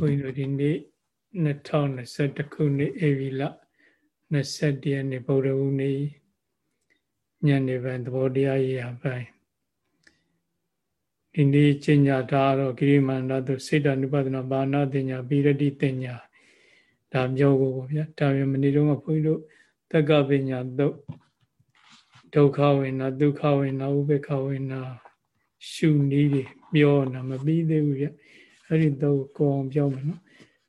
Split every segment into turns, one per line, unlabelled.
ဘုန်းကြီးတို့ဒီနေ့2021ခုနှစ်ဧပြီလ21ရက်နေ့ဗုဒ္ဓဟူးနေ့ညနေပိုင်းသဘောတရားရေးအပိုင်းဒီနေ့ကျင့်ကြတာတော့ဂိရိမန္တသုစေတ ानु ပဒနာဘာနာတင်ညာပိရတိတင်ညာဒါမျိုးကိုပေါ့ဗျာဒါမျိုးမနေ့တုန်းကဘုန်းကြီးတို့တက္ကပညာသုတ်ဒုက္ခဝေနာဒုက္ခဝေနာဥပေက္ခဝေနာရှုနည်းတွေပြောနာမပြီးသေးဘူးဗျ အဲ့ဒီတော့ကိုအောင်ပြောမယ်နော်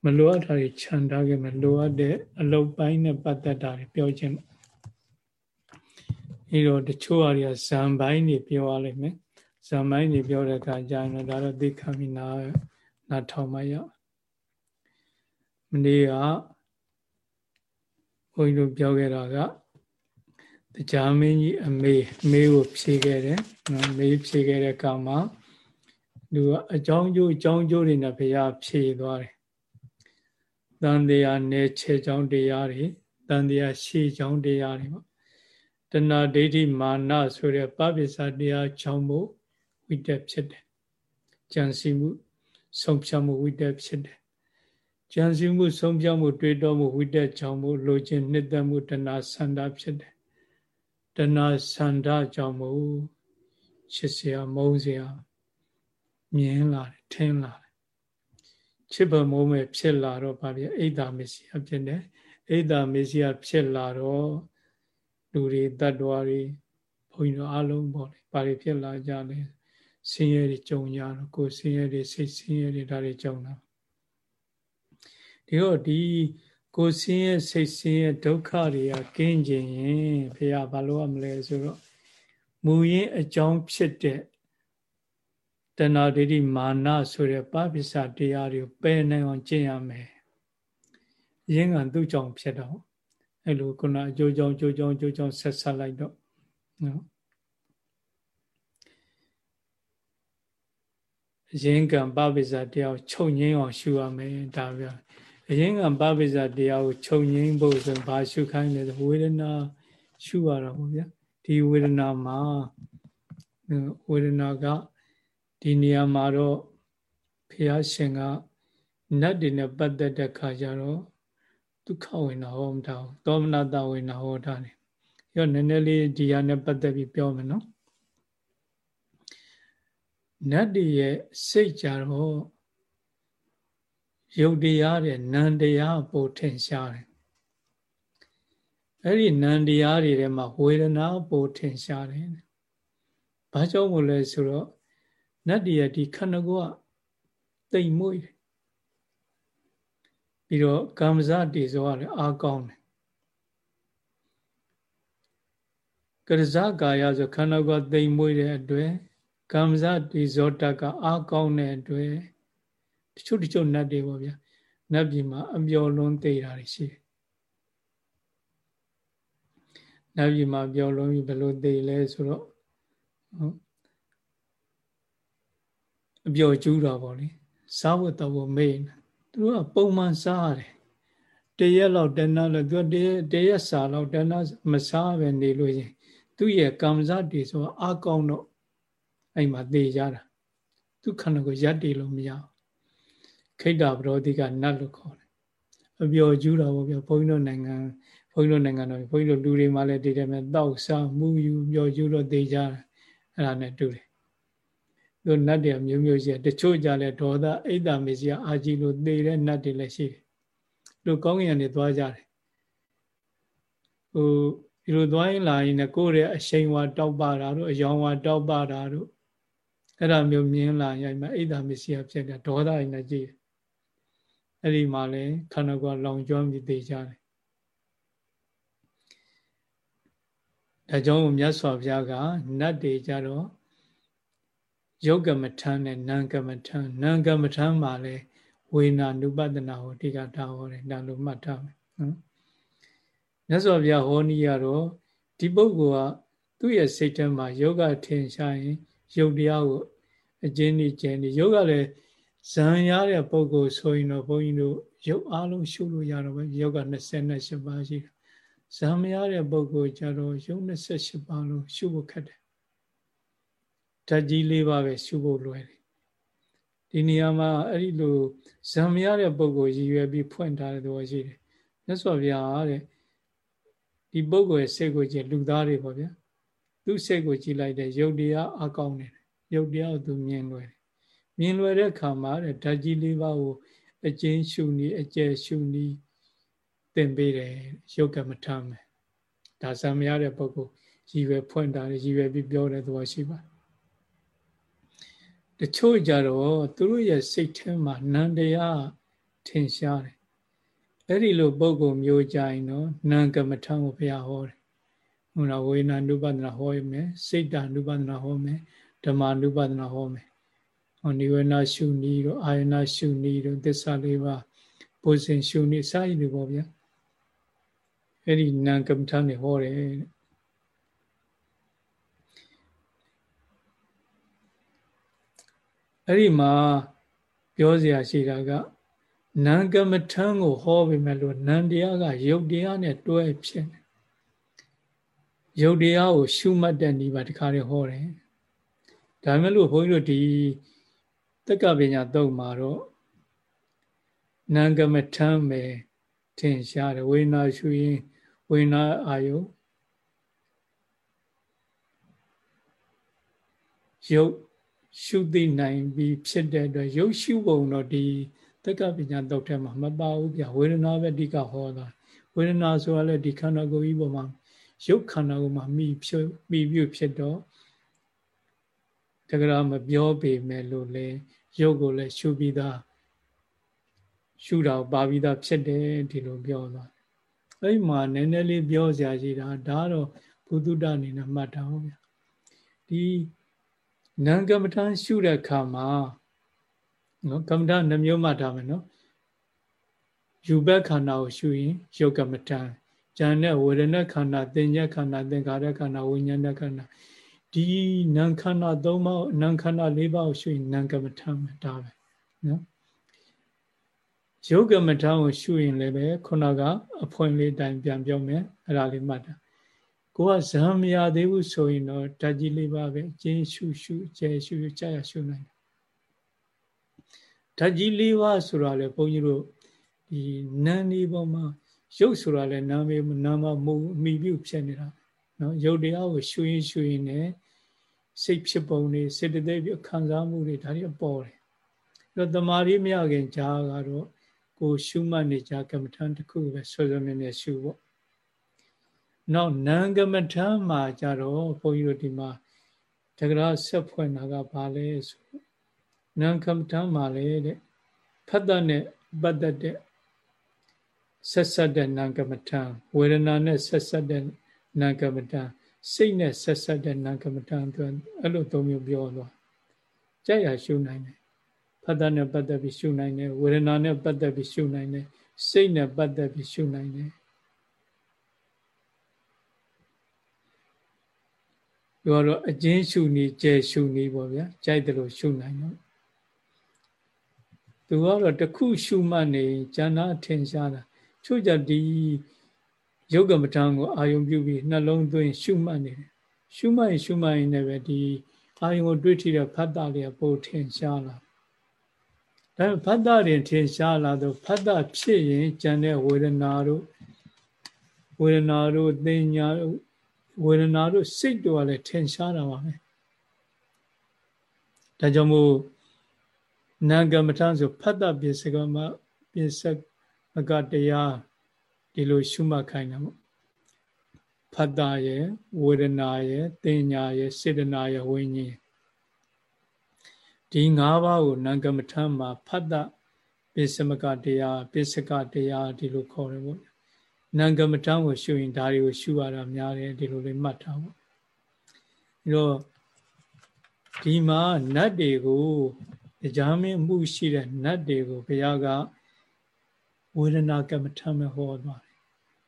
မလိုအပ်တာတွေခြံထားခဲ့မယ်လိုအပ်တဲ့အလုတ်ပိုင်းနဲ့ပတ်သက်တာတွေပြောခြင်းအဲတော့တချို့အရာဇံပိုင်းတွေပြောရလိမ့်မယ်ဇံပိုင်းတွေပြောတဲ့အခါကျရင်တော့ဒါတော့သိခံပြီးနာနာထောင်မရမနေ့ကဘုန်းကြီးတို့ပြောခဲ့တာကတရားမင်းကြီးအမေမေးကိုဖြေခဲ့တယ်နော်မေးဖြေခဲ့တဲ့အခါမှာ သူကအကြောင်းကျိုးအကြောင်းကျိုးတွေနဲ့ဘုရားဖြေသွားတယ်တန်တရားနယ်ခြေကြောင်းတရားတွေတန်တရားရှေ့ကြောင်းတရားတွေပေါ့တဏှာဒိဋ္ဌိမာနဆိုတဲ့ပပိစတရားကြောင့်မို့ဝိတက်ဖြစ်တယ်ကြံစီမှုဆုံးဖြတ်မှုဝိတက်ဖြစ်တယ်ကြံစီမှုဆုံးဖြတ်မှုတွေးတောမှုဝိတက်ကြောင့်မို့လိုချင်နှစ်သက်မှုတဏှာဆန္ဒဖြစ်တယ်တဏှာဆန္ဒကြောင့်မို့ချစ်စရာမုန်းစရာ မြင်လာတယ်ထင်လာတယ်ချစ်ပမိုးမဲ့ဖြစ်လာတော့ဗာပြအိဒါမစ္စည်းဖြစ်တယ်အိဒါမစ္စည်းဖြစ်လာတော့လူတွေတ attva တွေဘုန်းကြီးတို့အားလုံးပေါ့လေဘာတွေဖြစ်လာကြလဲဆင်းရဲတွေကြုံကြတော့ကိုယ်ဆင်းရဲတွေစိတ်ဆင်းရဲတွေဒါတွေကြုံတာဒီတော့ဒီကိုယ်ဆင်းရဲစိတ်ဆင်းရဲဒုက္ခတွေကကင်းကျင်ရင်ဘုရားဘာလို့ရမလဲဆိုတော့မူရင်းအကြောင်းဖြစ်တဲ့ တဏှာဒိဋ္ဌိမာနဆိုတဲ့ပပိစ္ဆတရားတွေကိုပယ်နိုင်အောင်ကျင့်ရမယ်။ရင်းကသူ့ကြောင့်ဖြစ်တော့အဲ့လိုခုနအကျိုးကြောင့်အကျိုးကြောင့်အကျိုးကြောင့်ဆက်ဆက်လိုက်တော့နော်ရင်းကံပပိစ္ဆတရားကိုချုပ်ငိမ့်အောင်ရှုရမယ်ဒါပြောအရင်းကံပပိစ္ဆတရားကိုချုပ်ငိမ့်ဖို့ဆိုဘာရှုခိုင်းလဲဆိုဝေဒနာရှုရတာပေါ့ဗျာဒီဝေဒနာမှာဝေဒနာက ဒီနေရာမှာတော့ဘုရားရှင်ကနတ်တွေနဲ့ပတ်သက်တဲ့ခါကျတော့ဒုက္ခဝေနာဟောမတာသောမနတဝေနာဟောတာနေရောနည်းနည်းလေးဒီဟာနဲ့ပတ်သက်ပြီးပြောမယ်နော်နတ်တွေရဲ့စိတ်ကြတော့ရုပ်တရားတဲ့နံတရားပို့ထင်ရှားတယ်အဲ့ဒီနံတရားတွေထဲမှာဝေဒနာပို့ထင်ရှားတယ်ဘာကြောင့်မို့လဲဆိုတော့ နတ်တည်းဒီခန္ဓာကိုယ်ကတိမ်မွေ့တယ်ပြီးတော့ကမ္မဇတေဇောကလည်းအားကောင်းတယ်ကရဇကာယဆိုခန္ဓာကိုယ်တိမ်မွေ့တဲ့အတွက်ကမ္မဇတေဇောတကအားကောင်းတဲ့အတွက်တချို့တချို့နတ်တွေပေါ့ဗျာနတ်ပြည်မှာအပျော်လွန်းသိတာတွေရှိတယ်နတ်ပြည်မှာပျော်လွန်းပြီးဘယ်လိုသိလဲဆိုတော့ဟုတ် အပျော်ကျူးတာပေါ့လေစားဖို့တော့ဖို့မေးနေသူတို့ကပုံမှန်စားရတယ်တရက်လောက်တနလောက်သူတရက်တရက်စာလောက်တနမစားပဲနေလို့ရင်သူ့ရဲ့ကံစားတွေဆိုအာကောင်းတော့အဲ့မှာသေကြတာသူခန္ဓာကိုရက်တည်လို့မရခိတ္တဗရောဓိကနတ်လို့ခေါ်တယ်အပျော်ကျူးတာပေါ့ဗျဘုန်းကြီးတို့နိုင်ငံဘုန်းကြီးတို့နိုင်ငံတော်ဘုန်းကြီးတို့လူတွေမှလည်းဒီတယ်မဲ့တောက်စားမှုယူပျော်ကျူးတော့သေကြတယ်အဲ့ဒါနဲ့တူတယ် တို့နတ်တွေမျိုးမျိုးရှိတယ်တချို့ကြလဲဒေါသအိတ်တာမေစီအာကြီးလို့သေတဲ့နတ်တွေလည်းရှိတယ်တို့ကောင်းကင်ကနေသွားကြတယ်ဟိုဒီလိုသွားရင်လာရင်လည်းကိုယ့်ရဲ့အရှိန်ဝါတောက်ပါတာတို့အယောင်ဝါတောက်ပါတာတို့အဲ့ဒါမျိုးမြင်လာရင်မှအိတ်တာမေစီယာဖြစ်တယ်ဒေါသရင်လည်းကြည့်အဲ့ဒီမှာလဲခန္ဓာကိုယ်လောင်ကျွမ်းပြီးသေကြတယ်ဒါကြောင့်မြတ်စွာဘုရားကနတ်တွေကြတော့ ယုတ်ကမထမ်းနဲ့နာကမထမ်းနာကမထမ်းမှာလဲဝေနာနုပဒနာကိုအဓိကထားဟောတယ်ဒါလိုမှတ်ထားမယ်နော်မြတ်စွာဘုရားဟောနည်းရတော့ဒီပုဂ္ဂိုလ်ကသူ့ရဲ့စိတ်ထဲမှာယောဂထင်ရှားရင်ယုတ်တရားကိုအကျဉ်းနေကျဉ်းနေယောဂလည်းဇံရတဲ့ပုဂ္ဂိုလ်ဆိုရင်တော့ဘုန်းကြီးတို့ယုတ်အားလုံးရှုလို့ရတော့ပဲယောဂ28ပါးရှိတယ်ဇံမရတဲ့ပုဂ္ဂိုလ်ကြတော့ယုတ်28ပါးလုံးရှုဖို့ခက်တယ် ဓာတ်ကြီးလေးပါပဲရှုဖို့လွယ်တယ်ဒီနေရာမှာအဲ့ဒီလိုဇံမရတဲ့ပုံကိုရည်ရွယ်ပြီးဖွင့်ထားတဲ့သဘောရှိတယ်မြတ်စွာဘုရားတဲ့ဒီပုံကိုစိတ်ကိုကြည့်လူသားတွေပေါ့ဗျာသူ့စိတ်ကိုကြည့်လိုက်တဲ့ယုတ်တရားအကောင်းနေတယ်ယုတ်တရားကိုသူမြင်လွယ်တယ်မြင်လွယ်တဲ့အခါမှာတဲ့ဓာတ်ကြီးလေးပါးကိုအကျဉ်းရှုနီးအကျယ်ရှုနီးသင်ပေးတယ်ယုတ်ကမထမ်းမယ်ဒါဇံမရတဲ့ပုဂ္ဂိုလ်ရည်ရွယ်ဖွင့်တာရည်ရွယ်ပြီးပြောတဲ့သဘောရှိပါတ ချို့ကြတော့သူတို့ရဲ့စိတ်ထဲမှာနန္တရားထင်ရှားတယ်အဲ့ဒီလိုပုဂ္ဂိုလ်မျိုးကြရင်တော့နံကမထံကိုဘုရားဟောတယ်ဟိုတော့ဝေနာနုပဒနာဟောရမယ်စိတ်တနုပဒနာဟောမယ်ဓမ္မနုပဒနာဟောမယ်ဟောနိဝေနရှုနည်းတို့အာယနာရှုနည်းတို့သစ္စာလေးပါးဘုဇင်ရှုနည်းစရည်တွေပေါ့ဗျာအဲ့ဒီနံကမ္မထနေဟောတယ် အဲ့ဒီမှာပြောစရာရှိတာကနံကမ္မထံကိုဟောပြီမဲ့လို့နံတရားကယုတ်တရားနဲ့တွဲဖြစ်နေယုတ်တရားကိုရှုမှတ်တဲ့ဤပါတခါလေးဟောတယ်ဒါမဲ့လို့ဘုန်းကြီးတို့ဒီတက္ကပညာသုံးမှာတော့နံကမ္မထံပဲထင်ရှားတယ်ဝိညာရှုရင်ဝိညာအာယုရုပ် ရှုသိနိုင်ပြီးဖြစ်တဲ့အတွက်ရုပ်ရှုပုံတော့ဒီတက္ကပညာတုတ်ထဲမှာမပါဘူးဗျဝေဒနာပဲအဓိကဟောတာဝေဒနာဆိုတာလည်းဒီခန္ဓာကိုယ်ကြီးပေါ်မှာရုပ်ခန္ဓာကိုယ်မှာမိဖြစ်မိပြုဖြစ်တော့တကယ်မပြောပေမဲ့လို့လေရုပ်ကိုလည်းရှုပြီးသားရှုတာပါပြီးသားဖြစ်တယ်ဒီလိုပြောသွားအဲ့မှာနည်းနည်းလေးပြောစရာရှိတာဒါတော့ဘုဒ္ဓတအနေနဲ့မှတ်တာဟုတ်ဗျာဒီ နံကမ္မထာရှုတဲ့အခါမှာနော်ကမ္မထာနှမျိုးမှတ်ထားမယ်နော်ယူဘက်ခန္ဓာကိုရှုရင်ယုတ်ကမ္မထာဉာဏ်နဲ့ဝေဒနာခန္ဓာသင်ညက်ခန္ဓာသင်္ခါရခန္ဓာဝိညာဏခန္ဓာဒီနံခန္ဓာ၃ပါးနံခန္ဓာ၄ပါးကိုရှုရင်နံကမ္မထာမှာဒါပဲနော်ယုတ်ကမ္မထာကိုရှုရင်လည်းပဲခုနကအဖွင့်လေးတိုင်ပြန်ပြောမယ်အဲ့ဒါလေးမှတ်တာ ကိုကဇံမရသေးဘူးဆိုရင်တော့ဓာတ်ကြီးလေးပါပဲကျင်းရှုရှုကျဲရှုကြာရရှုနိုင်တယ်ဓာတ်ကြီးလေးပါဆိုတာလေဘုန်းကြီးတို့ဒီနန်းဒီပေါ်မှာရုပ်ဆိုတာလေနာမေနာမမူမိပြုဖြစ်နေတာနော်ရုပ်တရားကိုရှုရင်ရှုရင်နဲ့စိတ်ဖြစ်ပုံတွေစေတသိက်ခံစားမှုတွေဒါတွေပေါ်တယ်အဲ့တော့တမာရီမရခင်ဂျာကတော့ကိုရှုမှတ်နေကြကမ္မထံတစ်ခုပဲဆွေဆွေမြဲမြဲရှုဖို့ နောက်နံကမ္မထံမှာကြတော့ဘုန်းကြီးတို့ဒီမှာတက္ကရာဆက်ဖွင့်တာကဘာလဲဆိုနံကမ္မထံမှာလေတဲ့ဖတ်တဲ့နဲ့ပတ်သက်တဲ့ဆက်ဆက်တဲ့နံကမ္မထံဝေဒနာနဲ့ဆက်ဆက်တဲ့နံကမ္မထံစိတ်နဲ့ဆက်ဆက်တဲ့နံကမ္မထံသူအဲ့လိုသုံးမျိုးပြောသွားကြက်ရရှုနိုင်တယ်ဖတ်တဲ့နဲ့ပတ်သက်ပြီးရှုနိုင်တယ်ဝေဒနာနဲ့ပတ်သက်ပြီးရှုနိုင်တယ်စိတ်နဲ့ပတ်သက်ပြီးရှုနိုင်တယ် သူကတော့အကျဉ်းရှုနေကျဲရှုနေပေါ့ဗျာကြိုက်တယ်လို့ရှုနိုင်တော့သူကတော့တခုရှုမှတ်နေဉာဏ်အထင်ရှားတာချို့ကြဒီယုတ်ကမ္မထံကိုအာယုံပြုပြီးနှလုံးသွင်းရှုမှတ်နေတယ်ရှုမှတ်ရင်ရှုမှတ်ရင်လည်းပဲဒီအာယုံကိုတွေ့ထိတဲ့ဖတ်တာလေးပိုထင်ရှားလာဒါဖတ်တာရင်ထင်ရှားလာတော့ဖတ်တာဖြစ်ရင်ဉာဏ်တဲ့ဝေဒနာတို့ဝေဒနာတို့သင်ညာတို့ ဝေဒနာတို့စိတ်တို့ကလည်းထင်ရှားတာပါပဲဒါကြောင့်မို့နာဂမထဆိုဖတ်တပိစကမပိစကတရားဒီလိုရှုမှတ်ခိုင်းတာပေါ့ဖတ်တာရဲ့ဝေဒနာရဲ့တင်ညာရဲ့စေတနာရဲ့ဝိညာဉ်ဒီ၅ပါးကိုနာဂမထမှာဖတ်တပိစမကတရားပိစကတရားဒီလိုခေါ်တယ်ပေါ့ နံကမ္မထံကိုရှုရင်ဒါတွေကိုရှုရတာများတယ်ဒီလိုလေးမှတ်ထားပေါ့အဲတော့ဒီမှာနတ်တွေကိုတရားမင်းမှုရှိတဲ့နတ်တွေကိုဘုရားကဝေဒနာကမ္မထံမှာဟောသွားတယ်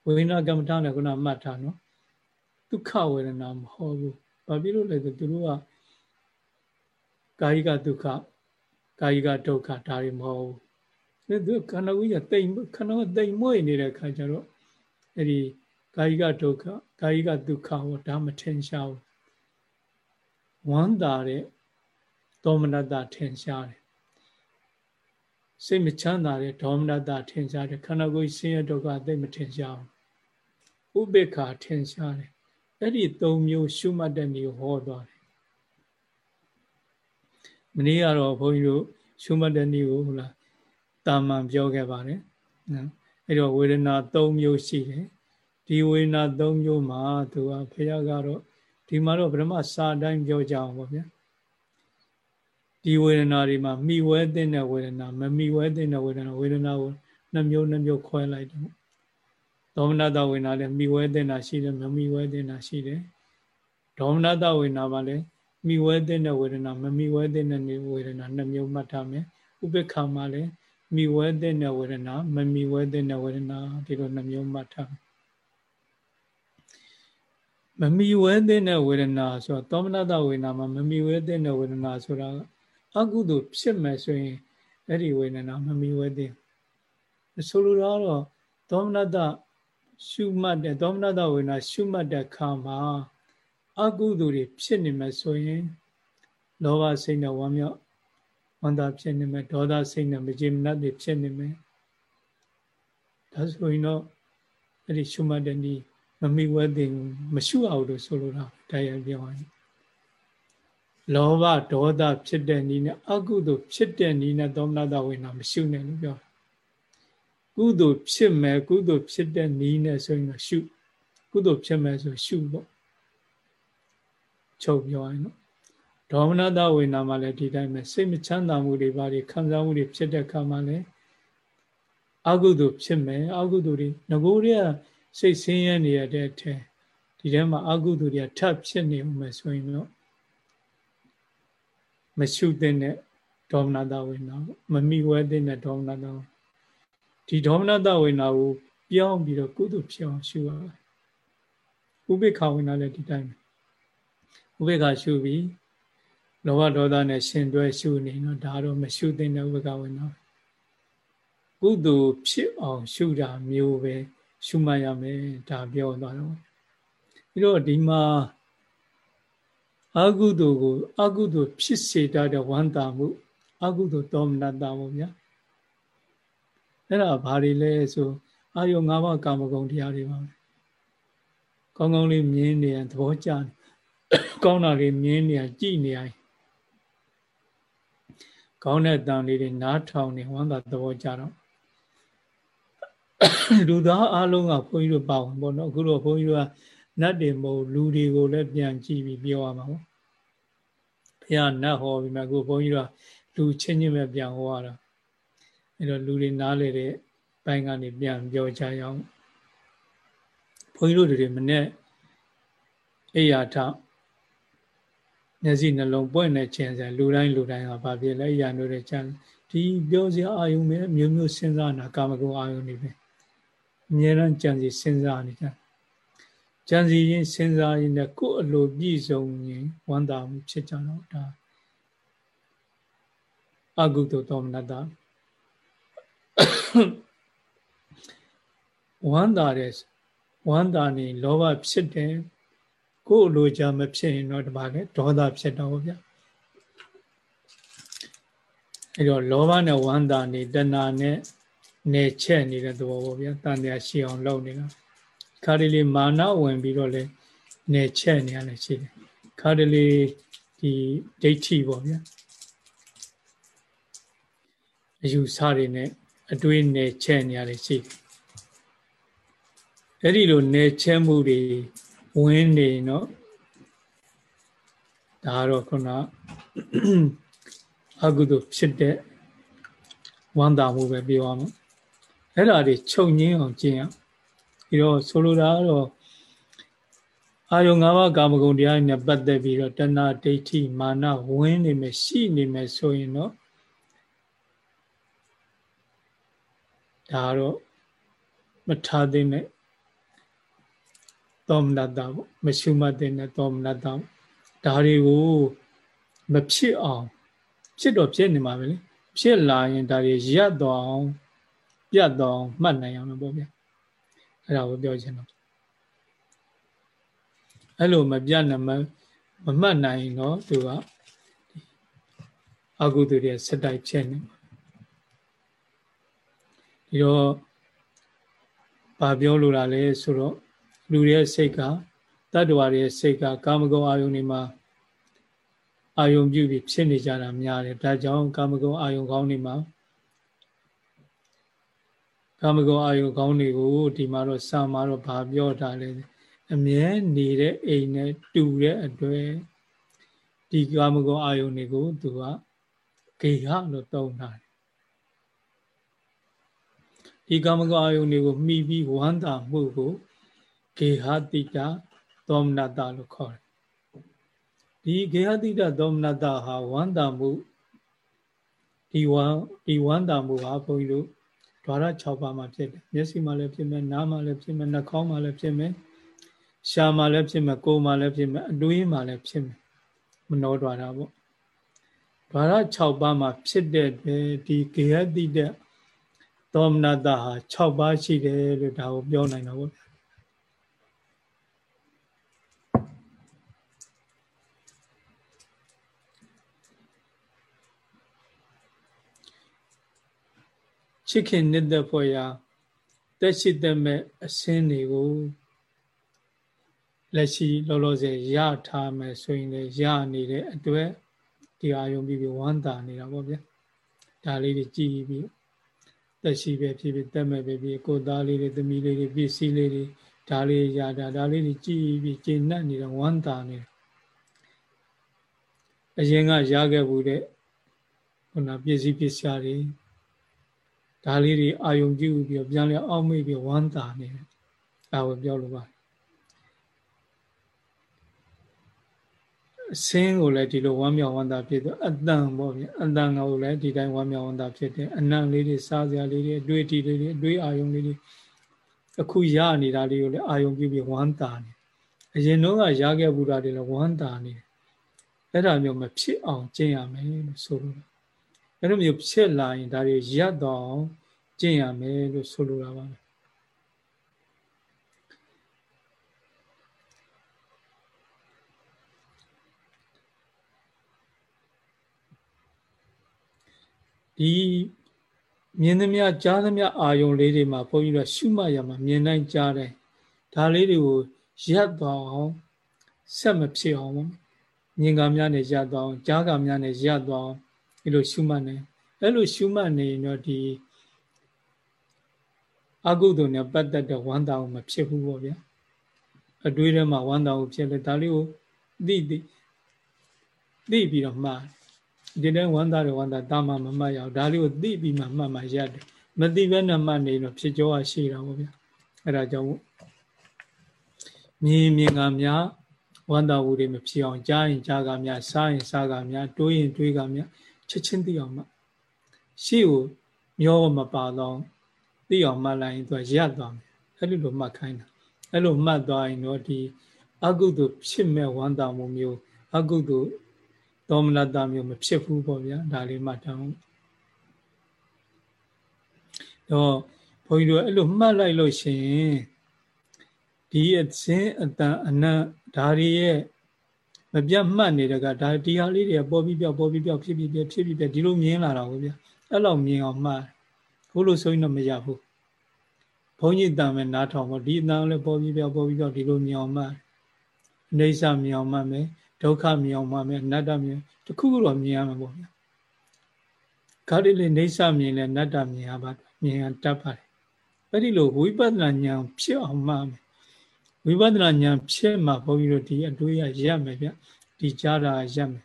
ဝေဒနာကမ္မထံလည်းခုနမှတ်ထားနော်ဒုက္ခဝေဒနာမဟောဘူးဘာဖြစ်လို့လဲဆိုသူတို့ကကာယကဒုက္ခကာယကဒုက္ခဒါတွေမဟုတ်ဘူးသူခန္ဓာကိုယ်ကတိမ်ခန္ဓာကတိမ်မွေ့နေတဲ့ခါကျတော့ အဲ့ဒီကာယကဒုက္ခကာယကဒုက္ခဟောဒါမထင်ရှားဘူးဝမ်းသာတဲ့သောမနတထင်ရှားတယ်စိတ်မချမ်းသာတဲ့ဒေါမနတထင်ရှားတယ်ခန္ဓာကိုယ်ဆင်းရဲဒုက္ခသိမထင်ရှားဘူးဥပေက္ခထင်ရှားတယ်အဲ့ဒီ၃မျိုးရှုမှတ်တဲ့မျိုးဟောသွားတယ်မနေ့ကတော့ဘုန်းကြီးတို့ရှုမှတ်တဲ့မျိုးကိုဟုတ်လားတာမန်ပြောခဲ့ပါတယ်နော် အဲ့တော့ဝေဒနာ၃မျိုးရှိတယ်ဒီဝေဒနာ၃မျိုးမှာသူကဖះကတော့ဒီမှာတော့ဗြဟ္မစာတိုင်းပြောကြအောင်ပေါ့ဗျာဒီဝေဒနာတွေမှာမိဝဲတဲ့ဝေဒနာမမိဝဲတဲ့ဝေဒနာဝေဒနာကိုနှမျိုးနှမျိုးခွဲလိုက်တယ်ဒေါမနတဝေဒနာလည်းမိဝဲတဲ့နာရှိတယ်မမိဝဲတဲ့နာရှိတယ်ဒေါမနတဝေဒနာမှာလည်းမိဝဲတဲ့ဝေဒနာမမိဝဲတဲ့ဝေဒနာနှမျိုးမှတ်ထားမယ်ဥပေက္ခမှာလည်း မိဝဲတဲ့ဝေဒနာမမိဝဲတဲ့ဝေဒနာဒီလိုနှမျိုးမှတ်ထားမယ်မမီဝဲတဲ့ဝေဒနာဆိုတော့သောမနတဝေဒနာမှာမမီဝဲတဲ့ဝေဒနာဆိုတာအကုသိုလ်ဖြစ်မယ်ဆိုရင်အဲ့ဒီဝေဒနာမမီဝဲတဲ့ဆိုလိုတာတော့သောမနတရှုမှတ်တဲ့သောမနတဝေဒနာရှုမှတ်တဲ့ခါမှာအကုသိုလ်တွေဖြစ်နေမယ်ဆိုရင်လောဘစိတ်နဲ့ဝမ်းမြောက် ဝမ်းသာဖြစ်နေမယ်ဒေါသစိတ်နဲ့မကြေမနတ်တွေဖြစ်နေမယ်ဒါဆိုရင်တော့အဲ့ဒီရှုမှတ်တဲ့နည်းမမိဝဲသိမရှုအောင်လို့ဆိုလိုတာတရားပြောရင်လောဘဒေါသဖြစ်တဲ့နည်းနဲ့အကုသိုလ်ဖြစ်တဲ့နည်းနဲ့သောမနတဝိညာမရှုနဲ့လို့ပြောကုသိုလ်ဖြစ်မယ်ကုသိုလ်ဖြစ်တဲ့နည်းနဲ့ဆိုရင်တော့ရှုကုသိုလ်ဖြစ်မယ်ဆိုရှုပေါ့ချုပ်ပြောရင်နော် ဒေါမနတဝိညာမှာလည်းဒီတိုင်းပဲစိတ်မချမ်းသာမှုတွေဘာတွေခံစားမှုတွေဖြစ်တဲ့အခါမှာလည်းအကုသိုလ်ဖြစ်မယ်အကုသိုလ်တွေငကိုတွေကစိတ်ဆင်းရဲနေရတဲ့အထက်ဒီထဲမှာအကုသိုလ်တွေကထပ်ဖြစ်နေဦးမယ်ဆိုရင်တော့မရှုတဲ့နဲ့ဒေါမနတဝိနာမမိဝဲတဲ့နဲ့ဒေါမနတဒီဒေါမနတဝိနာကိုပြောင်းပြီးတော့ကုသိုလ်ဖြစ်အောင်ရှုရပါတယ်ဥပိ္ပခဝိနာလည်းဒီတိုင်းပဲဥပိ္ပခရှုပြီး လောဘဒေါသနဲ့ရှင်တွဲရှုနေတော့ဒါတော့မရှုတဲ့နဲ့ဥပိ္ပခဝိနာကုသိုလ်ဖြစ်အောင်ရှုတာမျိုးပဲရှုမှတ်ရမယ်ဒါပြောသွားတော့ပြီးတော့ဒီမှာအကုသိုလ်ကိုအကုသိုလ်ဖြစ်စေတတ်တဲ့ဝမ်းသာမှုအကုသိုလ်တောမနတာပေါ့ဗျာအဲ့ဒါဘာတွေလဲဆိုအာယု၅ပါးကာမဂုဏ်တရားတွေပါပဲကောင်းကောင်းလေးမြင်နေရသဘောကျကောင်းတာလေးမြင်နေရကြည်နေရ ကောင်းတဲ့တန်လေးတွေနားထောင်နေဝမ်းသာသဘောကျတော့လူသားအလုံးကဘုန်းကြီးတို့ပါဝင်ပေါ့နော်အခုတော့ဘုန်းကြီးတို့ကနတ်တွေမဟုတ်လူတွေကိုလည်းပြန်ကြည့်ပြီးပြောရမှာပေါ့ဘုရားနတ်ဟောပြီးမှအခုဘုန်းကြီးတို့ကလူချင်းချင်းပဲပြန်ဟောရတာအဲတော့လူတွေနားလေတဲ့ဘိုင်းကနေပြန်ပြောကြရအောင်ဘုန်းကြီးတို့တွေမနဲ့အိယာထ မျက်စိနှလုံးပွင့်နေခြင်းစလူတိုင်းလူတိုင်းကဘာဖြစ်လဲအိယာတို့တဲ့ချမ်းဒီပြောစရာအာယုံပဲမျိုးမျိုးစဉ်းစားတာကာမဂုဏ်အာယုံတွေပဲအမြဲတမ်းကြံစီစဉ်းစားနေကြကြံစီရင်စဉ်းစားရင်လည်းကိုယ်အလိုပြည့်စုံရင်ဝမ်းသာမှုဖြစ်ကြတော့ဒါအကုသိုလ်သောမနတဝမ်းသာတဲ့ဝမ်းသာနေလောဘဖြစ်တယ် ကိုယ်အလိုချမဖြစ်ရင်တော့ဒီမှာလေဒေါသဖြစ်တော့ဗျာအဲတော့လောဘနဲ့ဝမ်းသာနေတဏှာနဲ့နေချက်နေတဲ့သဘောပေါ့ဗျာတန်တရားရှိအောင်လုပ်နေတာခါတလေမာနဝင်ပြီးတော့လေနေချက်နေရလည်းရှိတယ်ခါတလေဒီဒိဋ္ဌိပေါ့ဗျာအယူဆတွေနဲ့အတွေးနေချက်နေရလည်းရှိတယ်အဲ့ဒီလိုနေချက်မှုတွေ ဝင်နေနော်ဒါတော့ခုနအကုသို့ဖြစ်တဲ့ဝမ်းသာမှုပဲပြောရမှာအဲ့ဒါတွေချုပ်ငင်းအောင်ကျင့်ရပြီးတော့ဆိုလိုတာကတော့အာယုံ၅ပါးကာမဂုဏ်တရားနဲ့ပတ်သက်ပြီးတော့တဏှာဒိဋ္ဌိမာနဝင်းနေမယ်ရှိနေမယ်ဆိုရင်တော့ဒါတော့မထားသင့်တဲ့ သောမနတ္တပေါ့မရှုမှတ်တဲ့သောမနတ္တဒါတွေကိုမဖြစ်အောင်ဖြစ်တော့ဖြစ်နေမှာပဲလေဖြစ်လာရင်ဒါတွေရပ်သွားအောင်ပြတ်တော့မှတ်နိုင်အောင်ပေါ့ဗျာအဲ့ဒါကိုပြောချင်တော့အဲ့လိုမပြတ်နိုင်မမမှတ်နိုင်တော့သူကအကုသိုလ်တွေစက်တိုက်ဖြစ်နေဒီတော့ဘာပြောလိုတာလဲဆိုတော့ လူရဲ့စိတ်ကတတ္တဝါရဲ့စိတ်ကကာမဂုဏ်အာယုန်တွေမှာအာယုံပြုပြီးဖြစ်နေကြတာများတယ်ဒါကြောင့်ကာမဂုဏ်အာယုံကောင်းတွေမှာကာမဂုဏ်အာယုံကောင်းတွေကိုဒီမှာတော့စာမှာတော့ဗာပြောထားလဲအမြဲနေတဲ့အိမ်နဲ့တူတဲ့အတွေ့ဒီကာမဂုဏ်အာယုန်တွေကိုသူကဂေဟလို့သုံးထားတယ်ဒီကာမဂုဏ်အာယုန်တွေကိုမှီပြီးဝမ်းသာမှုကို ဂေဟတိတသောမနတလို့ခေါ်တယ်ဒီဂေဟတိတသောမနတဟာဝမ်းသာမှုဒီဝမ်းဒီဝမ်းသာမှုဟာဘုန်းကြီးတို့ဓာရ6ပါးမှာဖြစ်တယ်မျက်စိမှာလည်းဖြစ်မယ်နားမှာလည်းဖြစ်မယ်နှာခေါင်းမှာလည်းဖြစ်မယ်ရှားမှာလည်းဖြစ်မယ်ကိုယ်မှာလည်းဖြစ်မယ်အတွေးမှာလည်းဖြစ်မယ်မနောဓာရပေါ့ဓာရ6ပါးမှာဖြစ်တဲ့ဒီဂေဟတိတသောမနတဟာ6ပါးရှိတယ်လို့ဒါကိုပြောနိုင်တာပေါ့ ချစ်ခင်နှစ်သက်ဖွယ်ရာတက်ရှိသက်မဲ့အစင်းတွေကိုလက်ရှိလောလောဆယ်ရထားမယ်ဆိုရင်လည်းရနေတဲ့အတွက်ဒီအာယုံပြီးပြီးဝမ်းသာနေတာပေါ့ဗျာဒါလေးတွေကြည်ပြီးတက်ရှိပဲဖြစ်ဖြစ်တက်မဲ့ပဲဖြစ်ကိုသားလေးတွေသမီးလေးတွေပစ္စည်းလေးတွေဒါလေးရတာဒါလေးတွေကြည်ပြီးကျဉ်နှံ့နေတာဝမ်းသာနေတယ်အရင်ကရခဲ့ဘူးတဲ့ခုနပစ္စည်းပစ္စည်းတွေ ဒါလေးတွေအာယုံပြုပြီးပြန်လဲအောက်မေ့ပြီးဝမ်းသာနေတယ်ဒါကိုပြောလို့ပါအစင်းကိုလည်းဒီလိုဝမ်းမြောက်ဝမ်းသာဖြစ်တယ်အတန်ပေါ့ဗျအတန်ကိုလည်းဒီတိုင်းဝမ်းမြောက်ဝမ်းသာဖြစ်တယ်အနံ့လေးတွေစားစရာလေးတွေအတွေ့အထိလေးတွေအတွေ့အာယုံလေးတွေအခုရနေတာလေးကိုလည်းအာယုံပြုပြီးဝမ်းသာနေအရင်တော့ကရခဲ့ဘူးတာတွေလည်းဝမ်းသာနေတယ်အဲ့ဒါမျိုးမဖြစ်အောင်ကျင့်ရမယ်လို့ဆိုလို့ အဲ့လိုမျိုးဖြစ်လာရင်ဒါတွေရပ်တော့ကျင့်ရမယ်လို့ဆိုလိုတာပါပဲဒီမြင်သမျှကြားသမျှအာယုံလေးတွေမှာဘုန်းကြီးတို့ရှုမှတ်ရမှာမြင်နိုင်ကြားတယ်ဒါလေးတွေကိုရပ်သွားအောင်ဆက်မဖြစ်အောင်မြင်ကများနဲ့ရပ်သွားအောင်ကြားကများနဲ့ရပ်သွားအောင် ဒီလိုရှုမှတ်နေအဲ့လိုရှုမှတ်နေရင်တော့ဒီအကုသိုလ်နဲ့ပတ်သက်တဲ့ဝမ်းသာမှုမဖြစ်ဘူးပေါ့ဗျာအတွေးထဲမှာဝမ်းသာမှုဖြစ်လေဒါလေးကိုသိသိသိပြီးတော့မှားဒီတဲ့ဝမ်းသာတယ်ဝမ်းသာတာမမမှတ်ရအောင်ဒါလေးကိုသိပြီးမှမှတ်မှရတယ်မသိဘဲနဲ့မှတ်နေတော့ဖြစ်ကြောရှိတာပေါ့ဗျာအဲ့ဒါကြောင့်မြင်မြင်ကများဝမ်းသာမှုတွေမဖြစ်အောင်ကြားရင်ကြားကများစားရင်စားကများတွေးရင်တွေးကများ ချက်ချင်းသိအောင်မှရှေ့ကိုမျောမပါတော့သိအောင်မှတ်လိုက်ရင်သူကရပ်သွားမယ်အဲ့လိုလိုမှတ်ခိုင်းတာအဲ့လိုမှတ်သွားရင်တော့ဒီအကုသို့ဖြစ်မဲ့ဝမ်းသာမှုမျိုးအကုသို့ဒေါမနတမျိုးမဖြစ်ဘူးပေါ့ဗျာဒါလေးမှတ်တောင်းတော့ဘုန်းကြီးတို့အဲ့လိုမှတ်လိုက်လို့ရှိရင်ဒီအစင်းအတန်အနတ်ဓာရီရဲ့ မပြတ်မှတ်နေတဲ့ကဒါဒီဟာလေးတွေပေါ်ပြီးပြောက်ပေါ်ပြီးပြောက်ဖြစ်ပြီးပြဖြစ်ပြီးပြဒီလိုမြင်လာတာကိုဗျအဲ့လောက်မြင်အောင်မှတ်ဘို့လို့ဆိုရင်တော့မရဘူးဘုန်းကြီးတန်မဲ့နားထောင်ဖို့ဒီအတန်လည်းပေါ်ပြီးပြောက်ပေါ်ပြီးပြောက်ဒီလိုမြင်အောင်မှတ်အိဋ္ဌမြင်အောင်မှတ်မယ်ဒုက္ခမြင်အောင်မှတ်မယ်အနတ္တမြင်တခုခုတော့မြင်ရမှာပေါ့ဗျာခါဒီလေအိဋ္ဌမြင်လဲအနတ္တမြင်ရပါမြင်ရတတ်ပါတယ်အဲ့ဒီလိုဝိပဿနာဉာဏ်ဖြစ်အောင်မှတ်မယ် ဝိပဿနာဉာဏ်ဖြစ်မှဘုန်းကြီးတို့ဒီအတွေးရရက်မယ်ဗျဒီကြားတာရက်မယ်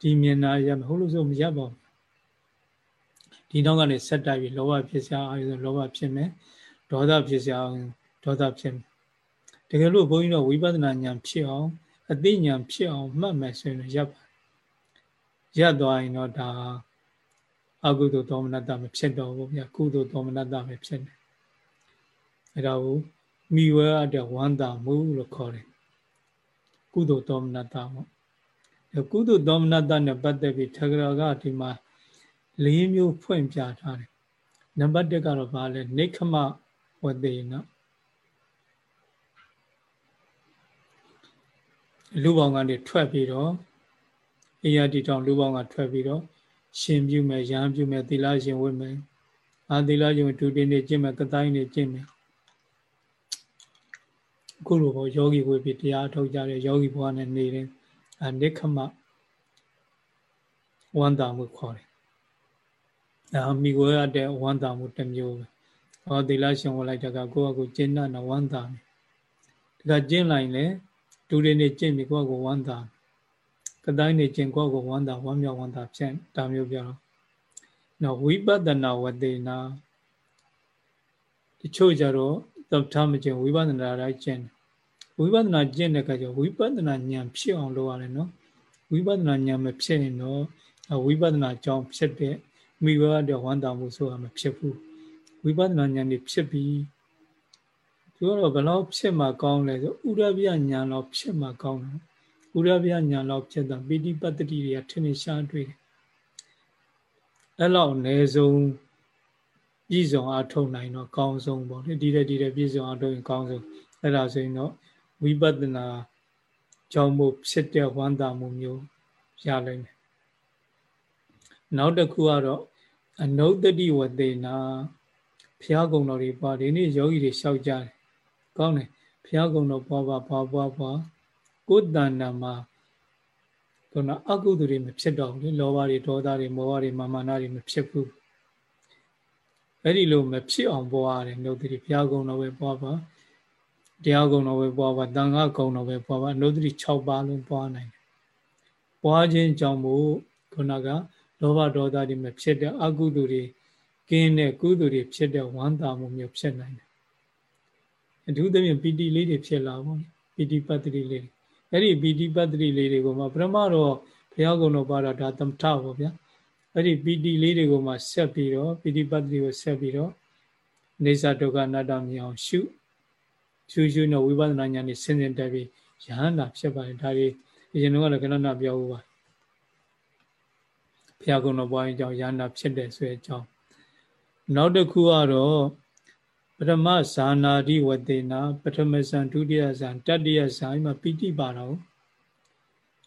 ဒီမြင်တာရက်မယ်ဟုတ်လို့ဆိုမရက်ပါဘူးဒီနောက်ကနေဆက်တိုက်ပြီးလောဘဖြစ်စရာအာရုံလောဘဖြစ်မယ်ဒေါသဖြစ်စရာဒေါသဖြစ်မယ်တကယ်လို့ဘုန်းကြီးတို့ဝိပဿနာဉာဏ်ဖြစ်အောင်အသိဉာဏ်ဖြစ်အောင်မှတ်မယ်ဆိုရင်ရပ်ပါရပ်သွားရင်တော့ဒါအကုသိုလ်သောမနတမဖြစ်တော့ဘူးဗျာကုသိုလ်သောမနတပဲဖြစ်တယ်အဲဒါကို မိဝဲအပ်တဲ့ဝမ်းသာမှုလို့ခေါ်တယ်ကုသိုလ်သောမနတပေါ့ကုသိုလ်သောမနတနဲ့ပတ်သက်ပြီးထဂရကဒီမှာ၄မျိုးဖွင့်ပြထားတယ်နံပါတ်1ကတော့ဘာလဲနေခမဝတေနလူပေါင်းကနေထွက်ပြီးတော့အရာတီတောင်လူပေါင်းကထွက်ပြီးတော့ရှင်ပြုမယ်ရဟန်းပြုမယ်သီလရှင်ဝတ်မယ်အာသီလယုံဒုတိနေကျင့်မယ်ကတိုင်းနေကျင့်မယ် ခုလိုပေါ့ယောဂီဝိပိတရားထုတ်ကြတဲ့ယောဂီဘဝနဲ့နေတယ်အနိခမဝန္တာမှုခေါ်တယ်ဒါမိကိုရတဲ့ဝန္တာမှုတစ်မျိုးပဲဟောသီလရှင်ဝင်လိုက်တကကိုယ့်အကူကျင့်တတ်ဝန္တာမယ်ဒါကကျင့်လိုက်လေဒုတိနေကျင့်ပြီးကိုယ့်အကူဝန္တာကတိုင်းနေကျင့်ကိုယ့်အကူဝန္တာဝမ်းမြောက်ဝန္တာဖြစ်ဒါမျိုးပြောတော့နော်ဝိပဿနာဝတေနာတချို့ကြတော့ သဗ္ဗမကျင့်ဝိပဿနာတိုင်းကျင့်ဝိပဿနာကျင့်တဲ့အခါကျဝိပဿနာဉာဏ်ဖြစ်အောင်လုပ်ရတယ်နော်ဝိပဿနာဉာဏ်မဖြစ်ရင်တော့ဝိပဿနာကြောင့်ဖြစ်တဲ့မိဘတဲ့ဝမ်းသာမှုဆိုတာမဖြစ်ဘူးဝိပဿနာဉာဏ်นี่ဖြစ်ပြီးသူကတော့ဘယ်လောက်ဖြစ်မှကောင်းလဲဆိုဥရပြဉာဏ်တော့ဖြစ်မှကောင်းတယ်ဥရပြဉာဏ်တော့ဖြစ်တာပိဋိပတ္တိတွေကထင်ထင်ရှားတွေ့တယ်အဲ့လောက်အ ਨੇ ဆုံး ပြည့်စုံအထုတ်နိုင်တော့ကောင်းဆုံးပေါ့လေဒီတဲ့ဒီတဲ့ပြည့်စုံအထုတ်ရင်ကောင်းဆုံးအဲ့ဒါဆိုရင်တော့ဝိပဿနာကြောင့်မို့ဖြစ်တဲ့ဝမ်းသာမှုမျိုးရလိမ့်မယ်နောက်တစ်ခုကတော့အနုတ္တိဝတေနာဘုရားကုံတော်တွေပါဒီနေ့ယောဂီတွေလျှောက်ကြတယ်ကောင်းတယ်ဘုရားကုံတော်ပွားပါပွားပွားပွားကိုယ်တဏ္ဍာမှာခုနအကုသိုလ်တွေမဖြစ်တော့ဘူးလေလောဘတွေဒေါသတွေမောဟတွေမာမာနတွေမဖြစ်ဘူး အဲ့ဒီလိုမဖြစ်အောင်ပွားရတယ်နှုတ်တိဘုရားကုံတော်ပဲပွားပါတရားကုံတော်ပဲပွားပါတန်ခါကုံတော်ပဲပွားပါနှုတ်တိ6ပါးလုံးပွားနိုင်တယ်ပွားခြင်းကြောင့်မို့ခုနကလောဘဒေါသတွေမဖြစ်တဲ့အကုသိုလ်တွေကင်းတဲ့ကုသိုလ်တွေဖြစ်တဲ့ဝမ်းသာမှုမျိုးဖြစ်နိုင်တယ်အထူးသဖြင့်ပီတိလေးတွေဖြစ်လာပေါ့ပီတိပတ္တိလေးအဲ့ဒီပီတိပတ္တိလေးတွေကိုမှပရမတော့ဘုရားကုံတော်ပါတော့ဒါသမထပေါ့ဗျာ အဲ့ဒီပီတိလေးတွေကိုမှဆက်ပြီးတော့ပီတိပတ္တိကိုဆက်ပြီးတော့နေသဒုက္ခအနတ္တမြင်အောင်ရှုရှုရှုနဲ့ဝိပဿနာဉာဏ်နဲ့ဆင်းဆင်းတက်ပြီးယဟန္တာဖြစ်ပါတယ်ဒါတွေအရင်တော့လည်းခဏခဏပြောဦးပါဘုရားကုံတော်ပွားရင်ကြောင့်ယဟန္တာဖြစ်တယ်ဆိုတဲ့အကြောင်းနောက်တစ်ခုကတော့ပထမဇာနာတိဝတေနာပထမဇန်ဒုတိယဇန်တတိယဇန်မှာပိဋိပါတော့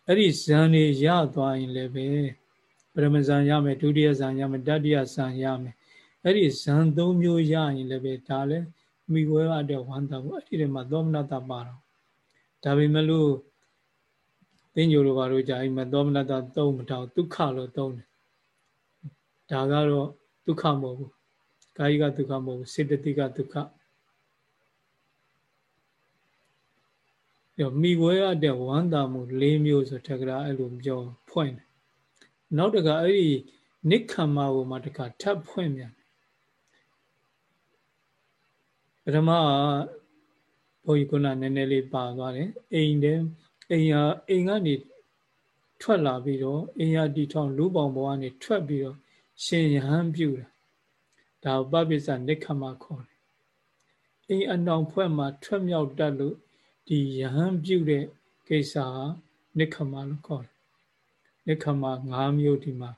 အဲ့ဒီဇန်တွေရသွားရင်လည်းပဲ ပထမဇန်ရမယ်ဒုတိယဇန်ရမယ်တတိယဇန်ရမယ်အဲ့ဒီဇန်၃မျိုးရရင်လည်းပဲဒါလည်းမိဝဲရတဲ့ဝန္တာကိုအဲ့ဒီထဲမှာသောမနတပါတော့ဒါပေမဲ့လို့တင်းညိုလိုပါတော့ကြာအိမ်မှာသောမနတသုံးမတောင်ဒုက္ခလို့သုံးတယ်ဒါကတော့ဒုက္ခမဟုတ်ဘူးကာယကဒုက္ခမဟုတ်ဘူးစေတသိကဒုက္ခရောမိဝဲရတဲ့ဝမ်းသာမှု၄မျိုးဆိုထက်ကရာအဲ့လိုပြောဖွင့်တယ် နောက်တကအဲ့ဒီနိခမ္မာကိုမှတခါထပ်ဖွင့်ပြန်ပထမဘုန်းကြီးကနည်းနည်းလေးပါသွားတယ်အိမ်တဲ့အိမ်ဟာအိမ်ကနေထွက်လာပြီးတော့အိမ်ဟာတီထောင်လူပေါင်းဘဝကနေထွက်ပြီးတော့ရှင်ယဟန်ပြုတာဒါပပိစ္ဆနိခမခေါ်တယ်အိမ်အနောင်ဖွဲ့မှာထွက်မြောက်တတ်လို့ဒီယဟန်ပြုတဲ့ကိစ္စဟာနိခမလို့ခေါ်တယ် နိခမ၅မျိုးဒီမှာ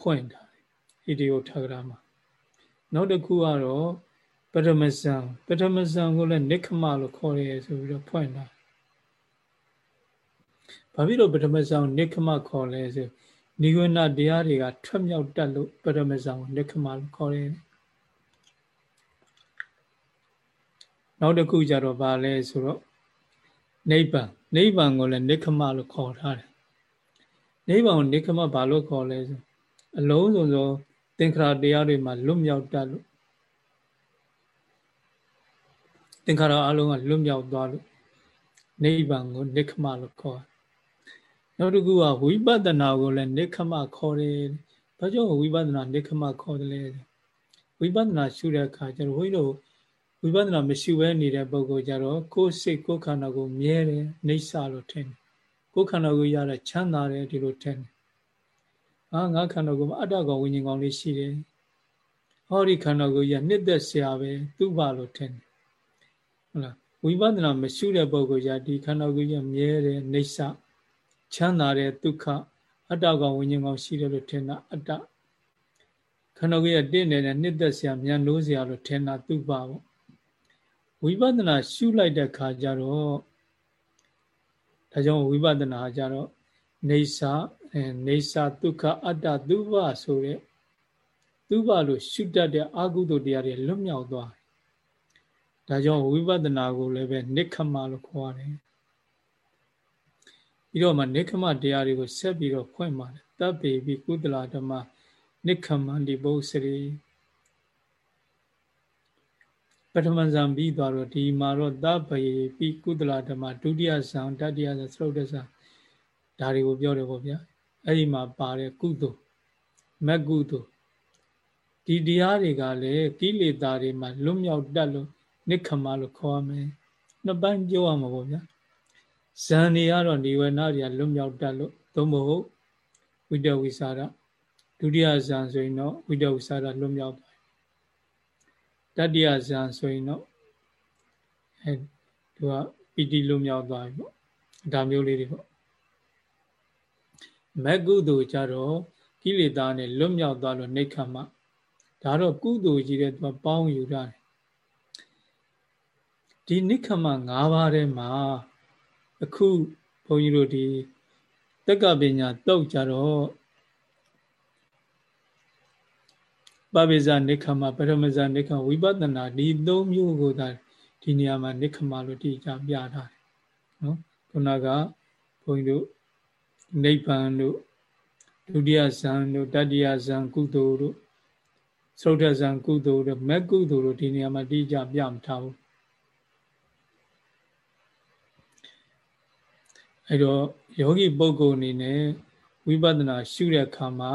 ဖွင့်ထားတယ်ဟိတိယထဂရမှာနောက်တစ်ခုကတော့ပထမဇံပထမဇံကိုလည်းနိခမလို့ခေါ်တယ်ဆိုပြီးတော့ဖွင့်တာဘာဖြစ်လို့ပထမဇံနိခမခေါ်လဲဆိုနိဝေနတရားတွေကထွက်မြောက်တတ်လို့ပရမဇံကိုလက်ခမလို့ခေါ်တယ်နောက်တစ်ခုကြတော့ဗာလဲဆိုတော့နိဗ္ဗာန်နိဗ္ဗာန်ကိုလည်းနိခမလို့ခေါ်ထားတယ် နိဗ္ဗာန်ကိုနိခမဘာလို့ခေါ်လဲဆိုအလုံးစုံသောသင်္ခါရတရားတွေမှာလွတ်မြောက်တတ်လို့သင်္ခါရအလုံးကလွတ်မြောက်သွားလို့နိဗ္ဗာန်ကိုနိခမလို့ခေါ်နောက်တစ်ခုကဝိပဿနာကိုလည်းနိခမခေါ်တယ်။ဘာကြောင့်ဝိပဿနာနိခမခေါ်တယ်လဲ။ဝိပဿနာရှုတဲ့အခါကျတော့ဘုန်းကြီးတို့ဝိပဿနာမရှိဘဲနေတဲ့ပုဂ္ဂိုလ်ကြတော့ကိုယ်စိတ်ကိုယ်ခန္ဓာကိုမြဲတယ်နှိစ္စလို့ထင်တယ်။ ကိုယ်ခန္ဓာကိုရတဲ့ချမ်းသာတယ်ဒီလိုထင်တယ်။အာငါခန္ဓာကိုအတ္တကောင်ဝိညာဉ်ကောင်လေးရှိတယ်။ဟောဒီခန္ဓာကိုရနှစ်သက်ဆရာပဲသူ့ဘာလို့ထင်တယ်။ဟုတ်လားဝိပဿနာမရှိတဲ့ပုဂ္ဂိုလ်ကြဒီခန္ဓာကိုရမြဲတယ်နှိစ္စချမ်းသာတဲ့ဒုက္ခအတ္တကောင်ဝိညာဉ်ကောင်ရှိတယ်လို့ထင်တာအတ္တခန္ဓာကိုယ်ရတင့်နေတဲ့နှစ်သက်စရာမြန်လို့စရာလို့ထင်တာသူ့ပါပေါ့ဝိပဿနာရှုလိုက်တဲ့ခါကျတော့ ဒါကြောင့်ဝိပဿနာကြတော့နေစာနေစာဒုက္ခအတ္တသူ့ဘဆိုတဲ့သူ့ဘာလို့ရှုတတ်တဲ့အကုသိုလ်တရားတွေလွတ်မြောက်သွားတယ်ဒါကြောင့်ဝိပဿနာကိုလည်းပဲနိခမလို့ခေါ်ရတယ်ပြီးတော့မှနိခမတရားတွေကိုဆက်ပြီးတော့ဖွင့်ပါတယ်တပ်ပေပြီးကုသလဓမ္မနိခမန္တိဘုစရိပ ထမဇံပြီးသွားတော့ဒီမှာတော့တပ်ပေပြီးကုသလဓမ္မဒုတိယဇံတတိယဇံသရုပ်တဇံဒါတွေကိုပြောတယ်ပေါ့ဗျာအဲ့ဒီမှာပါတဲ့ကုသိုလ်မက်ကုသိုလ်ဒီတရားတွေကလည်းကိလေသာတွေမှာလွတ်မြောက်တတ်လို့နိခမလို့ခေါ်ရမယ်နှစ်ပိုင်းပြောရမှာပေါ့ဗျာဇန်တွေကတော့နေဝနာတွေကလွတ်မြောက်တတ်လို့သို့မဟုတ်ဝိတဝိစာရဒုတိယဇန်ဆိုရင်တော့ဝိတဝိစာရလွတ်မြောက်သွား တတိယဇန်ဆိုရင်တော့အဲသူကပီတိလွတ်မြောက်သွားပြီပေါ့ဒါမျိုးလေးတွေပေါ့မက်ကုသိုလ်ကြတော့ကိလေသာနဲ့လွတ်မြောက်သွားလို့နိခမဒါတော့ကုသိုလ်ကြီးတဲ့သူကပေါင်းယူရတယ်ဒီနိခမ၅ပါးထဲမှာအခုဘုန်းကြီးတို့ဒီတက္ကပညာတုတ်ကြတော့ ပပိဇာနိခမပရမဇာနိခမဝိပဿနာဒီသုံးမျိုးကိုသာဒီနေရာမှာနိခမလို့တိကျပြထားတယ်နော်ခုနကဘုန်းကြီးတို့နိဗ္ဗာန်တို့ဒုတိယဇံတို့တတိယဇံကုသိုလ်တို့သုဒ္ဓဇံကုသိုလ်တို့မက်ကုသိုလ်တို့ဒီနေရာမှာတိကျပြမထားဘူးအဲ့တော့ယောဂီပုဂ္ဂိုလ်အနေနဲ့ဝိပဿနာရှုတဲ့အခါမှာ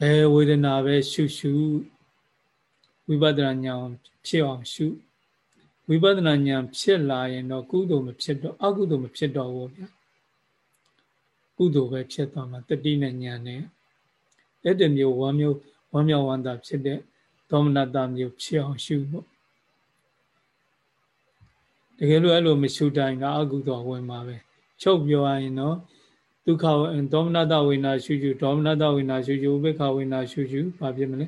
ဘယ်ဝေဒနာပဲရှုရှုဝိပဿနာဉာဏ်ဖြစ်အောင်ရှုဝိပဿနာဉာဏ်ဖြစ်လာရင်တော့ကုသိုလ်မဖြစ်တော့အကုသိုလ်မဖြစ်တော့ဘူးဗျာကုသိုလ်ပဲဖြစ်သွားမှာတတိနဲ့ဉာဏ်နဲ့အဲ့ဒီမျိုးဝမ်းမျိုးဝမ်းမြောက်ဝမ်းသာဖြစ်တဲ့သောမနတမျိုးဖြစ်အောင်ရှုဖို့တကယ်လို့အဲ့လိုမရှုတိုင်းကအကုသိုလ်ဝင်မှာပဲချုပ်ပြောရရင်တော့ ဒုက္ခဒေါမနတဝိနာရှုရှုဒေါမနတဝိနာရှုရှုဥပေက္ခဝိနာရှုရှုဘာဖြစ်မလဲ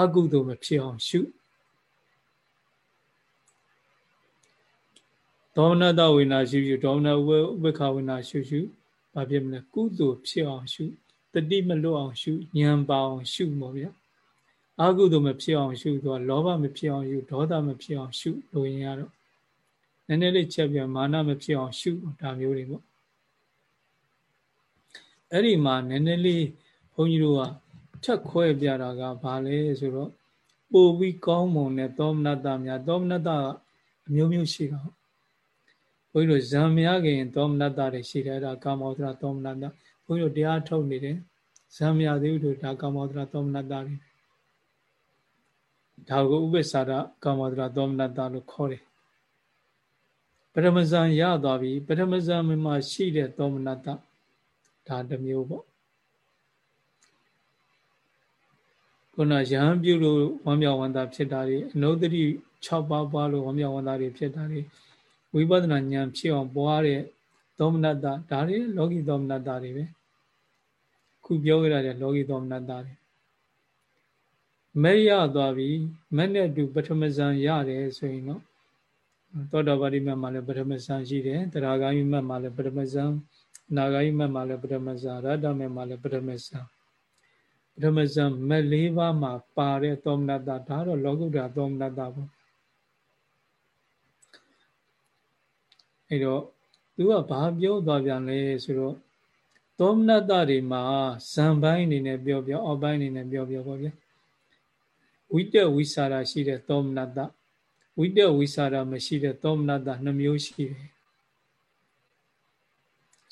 အကုသိုလ်မဖြစ်အောင်ရှုဒေါမနတဝိနာရှုရှုဒေါမနဥပေက္ခဝိနာရှုရှုဘာဖြစ်မလဲကုသိုလ်ဖြစ်အောင်ရှုတတိမလွတ်အောင်ရှုဉာဏ်ပါအောင်ရှုပေါ့ဗျာအကုသိုလ်မဖြစ်အောင်ရှုတော့လောဘမဖြစ်အောင်ရှုဒေါသမဖြစ်အောင်ရှုလိုရင်ရတော့နည်းနည်းလေးချက်ပြမာနမဖြစ်အောင်ရှုဒါမျိုးတွေပေါ့ အဲ့ဒီမှာနည်းနည်းလေးဘုန်းကြီးတို့ကထက်ခွဲပြတာကဘာလဲဆိုတော့ပိုပြီးကောင်းမွန်တဲ့သောမနတများသောမနတအမျိုးမျိုးရှိတာဘုန်းကြီးတို့ဇံမရခင်သောမနတတွေရှိတယ်အဲ့ဒါကာမောဒရာသောမနတဘုန်းကြီးတို့တရားထုတ်နေတယ်ဇံမရသေးဘူးတို့ဒါကာမောဒရာသောမနတတွေဒါကိုဥပ္ပစ္ဆာရကာမောဒရာသောမနတလို့ခေါ်တယ်ပထမဇန်ရသွားပြီပထမဇန်မှာရှိတဲ့သောမနတ ဒါတစ်မျိုးပေါ့ခုနရဟန်းပြုလို့ဝမ်းမြောက်ဝမ်းသာဖြစ်တာတွေအနုတ္တိ6ပါးပွားလို့ဝမ်းမြောက်ဝမ်းသာတွေဖြစ်တာတွေဝိပဿနာဉာဏ်ဖြစ်အောင်ပွားတဲ့သောမနတဒါတွေလောကီသောမနတတွေပဲခုပြောကြတဲ့လောကီသောမနတတွေမဲ့ရသွားပြီမဲ့နဲ့တူပထမဇန်ရတယ်ဆိုရင်တော့သောတာပတိမတ်မှာလည်းပထမဇန်ရှိတယ်တရားဂိုင်းမတ်မှာလည်းပထမဇန် နာဂိုင်းမတ်မှာလည်းပထမဇန်ရတ္တမတ်မှာလည်းပထမဇန်ပထမဇန်မက်၄ပါးမှာပါတဲ့သောမနတဒါတော့လောကုတ္တရာသောမနတပေါ့အဲ့တော့သူကဘာပြောသွားပြန်လဲဆိုတော့သောမနတတွေမှာဇံပိုင်းအနေနဲ့ပြောပြောအောက်ပိုင်းအနေနဲ့ပြောပြောပေါ့ဗျာဝိတ္တဝိစာရရှိတဲ့သောမနတဝိတ္တဝိစာရမရှိတဲ့သောမနတနှမျိုးရှိတယ်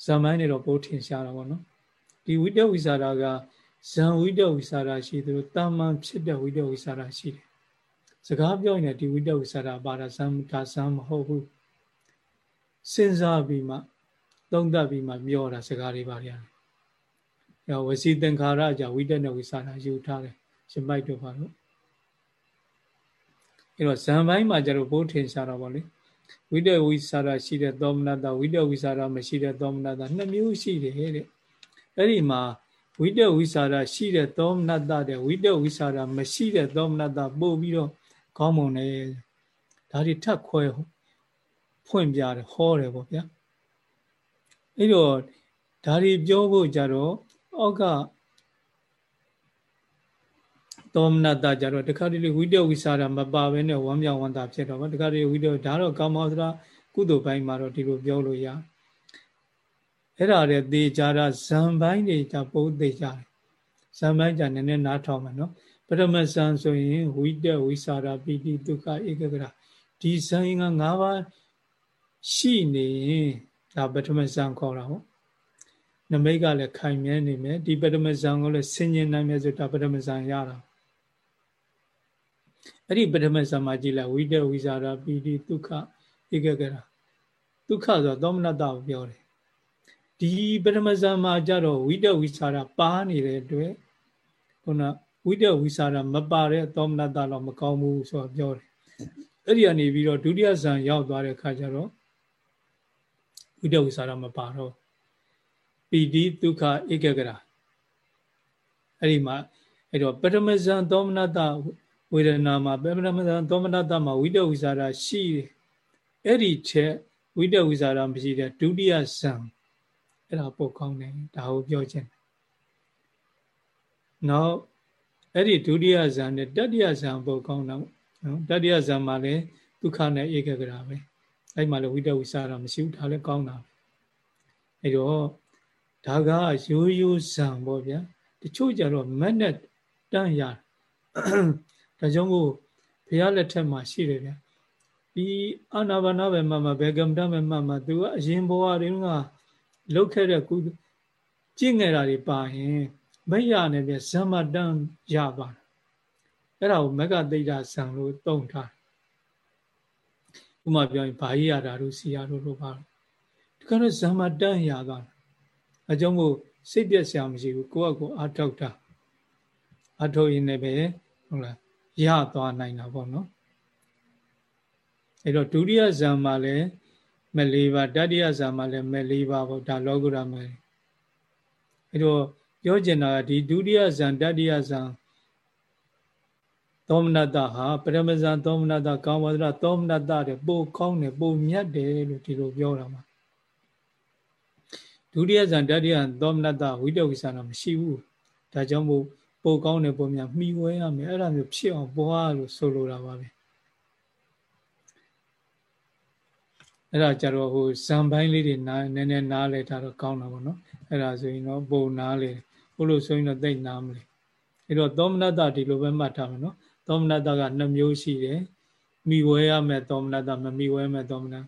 ဇံပိုင်းတွေတော့ပိုးထင်ရှားတာပေါ့နော်ဒီဝိတ္တဝိစာရကဇံဝိတ္တဝိစာရရှိသလိုတာမန်ဖြစ်တဲ့ဝိတ္တဝိစာရရှိတယ်စကားပြောရင်ဒီဝိတ္တဝိစာရပါတာဇံဒါဇံမဟုတ်ဘူးစဉ်းစားပြီးမှသုံးသပ်ပြီးမှပြောတာစကားတွေပါရတယ်။အဲဝစီသင်္ခါရကြဝိတ္တနဲ့ဝိစာရယူထားတယ်ရှင်မိုက်တို့ပါလို့အဲတော့ဇံပိုင်းမှာကျတော့ဘိုးထင်ရှားတော့ဗောလေ ဝိတ္တဝိစာရရှိတဲ့သောမနတဝိတ္တဝိစာရမရှိတဲ့သောမနတနှစ်မျိုးရှိတယ်တဲ့အဲ့ဒီမှာဝိတ္တဝိစာရရှိတဲ့သောမနတတဲ့ဝိတ္တဝိစာရမရှိတဲ့သောမနတပို့ပြီးတော့ခေါင်းမုံနေဒါတွေထပ်ခွဲဖွင့်ပြတယ်ဟောတယ်ပေါ့ဗျာအဲ့တော့ဒါတွေပြောဖို့ကြတော့အောက်က သောမနတကြတော့တခါတလေဝိတ္တဝိစာရမပါဘဲနဲ့ဝမ်းမြောက်ဝမ်းသာဖြစ်တော့ဗောတခါတလေဝိတ္တဒါတော့ကာမောသရကုသိုလ်ပိုင်းမှာတော့ဒီလိုပြောလို့ရအဲ့ဒါတဲ့သေချာတာဇံပိုင်းတွေကြပုံသေချာတယ်ဇံပိုင်းကြနည်းနည်းနားထောင်မယ်နော်ပထမဇံဆိုရင်ဝိတ္တဝိစာရပိတိဒုက္ခဧကဂရဒီဇံက၅ပါးရှိနေရင်ဒါပထမဇံခေါ်တာဟုတ်နမိတ်ကလည်းခိုင်မြဲနေမယ်ဒီပထမဇံကိုလည်းဆင်ញင်နိုင်မယ်ဆိုတာပထမဇံရတာ အဲ့ဒီပထမဇံမှာကြည့်လိုက်ဝိတဝိဇာရပိတိဒုက္ခဧကကရဒုက္ခဆိုသောမနတကိုပြောတယ်ဒီပထမဇံမှာကြတော့ဝိတဝိဇာရပါနေတဲ့အတွက်ခုနဝိတဝိဇာရမပါတဲ့သောမနတတော့မကောင်းဘူးဆိုတော့ပြောတယ်အဲ့ဒီကနေပြီးတော့ဒုတိယဇံရောက်သွားတဲ့အခါကျတော့ဝိတဝိဇာရမပါတော့ပီတိဒုက္ခဧကဂရအဲ့ဒီမှာအဲ့တော့ပထမဇန်သောမနတ ဝေဒနာမှာပထမဇန်သောမနတမှာဝိတဝိဇာရရှိတယ်အဲ့ဒီချက်ဝိတဝိဇာရမရှိတဲ့ဒုတိယဇန်အဲ့ဒါပို့ကောင်းတယ်ဒါကိုပြောခြင်းနောက်အဲ့ဒီဒုတိယဇန်နဲ့တတိယဇန်ပို့ကောင်းတော့နော်တတိယဇန်မှာလည်းဒုက္ခနဲ့ဧကဂရပဲအဲ့မှာလည်းဝိတဝိဇာရမရှိဘူးဒါလည်းကောင်းတာအဲ့တော့ဒါကရိုးရိုးဇံပေါ့ဗျာတချို့ကြတော့မက်နဲ့တန့်ရ ဒါကြောင့်မို့ဘုရားလက်ထက်မှာရှိတယ်ဗျာဒီအာနာပါနာပဲမှမှဘေကမ္မတပဲမှမှသူကအရင်ဘဝတွင်ကလုတ်ခဲ့တဲ့ကုကျင့်ငယ်တာတွေပါရင်မရနဲ့ဗျဇမ္မတန်ရပါအဲ့ဒါကိုမကတိတ်တာဇံလို့တုံထားဥမာပြောရင်ဘာကြီးရတာတို့စီရတို့လို့ပါဒီကတော့ဇမ္မတန်ရသွားတာအကြောင်းမို့စိတ်ပြက်စရာမရှိဘူးကိုယ့်အကိုအထောက်တာအထောက်ရင်လည်းပဲဟုတ်လား ရသွားနိုင်တာပေါ့နော်အဲ့တော့ဒုတိယဇာမှာလည်းမလေးပါတတိယဇာမှာလည်းမလေးပါပေါ့ဒါလောကုရမယ်အဲ့တော့ပြောကျင်တာဒီဒုတိယဇံတတိယဇံသောမနတဟာပရမဇံသောမနတကာမဝဒရသောမနတတဲ့ပိုကောင်းတယ်ပိုမြတ်တယ်လို့ဒီလိုပြောတာမှာဒုတိယဇန်တတိယသောမနတဝိတဝိသနာမရှိဘူးဒါကြောင့်မို့ ပိုကောင်းတဲ့ပုံများမှီဝဲရမယ်အဲ့ဒါမျိုးဖြစ်အောင်ပွားလို့ဆိုလိုတာပါပဲအဲ့ဒါကြတော့ဟိုဇံပိုင်းလေးတွေနားနည်းနည်းနားလဲထားတော့ကောင်းတာပေါ့နော်အဲ့ဒါဆိုရင်တော့ပုံနားလေဘုလို့ဆိုရင်တော့သိနားမလဲအဲ့တော့သောမနတဒီလိုပဲမှတ်ထားမယ်နော်သောမနတက2မျိုးရှိတယ်မိဝဲရမယ်သောမနတမမိဝဲမယ်သောမနတ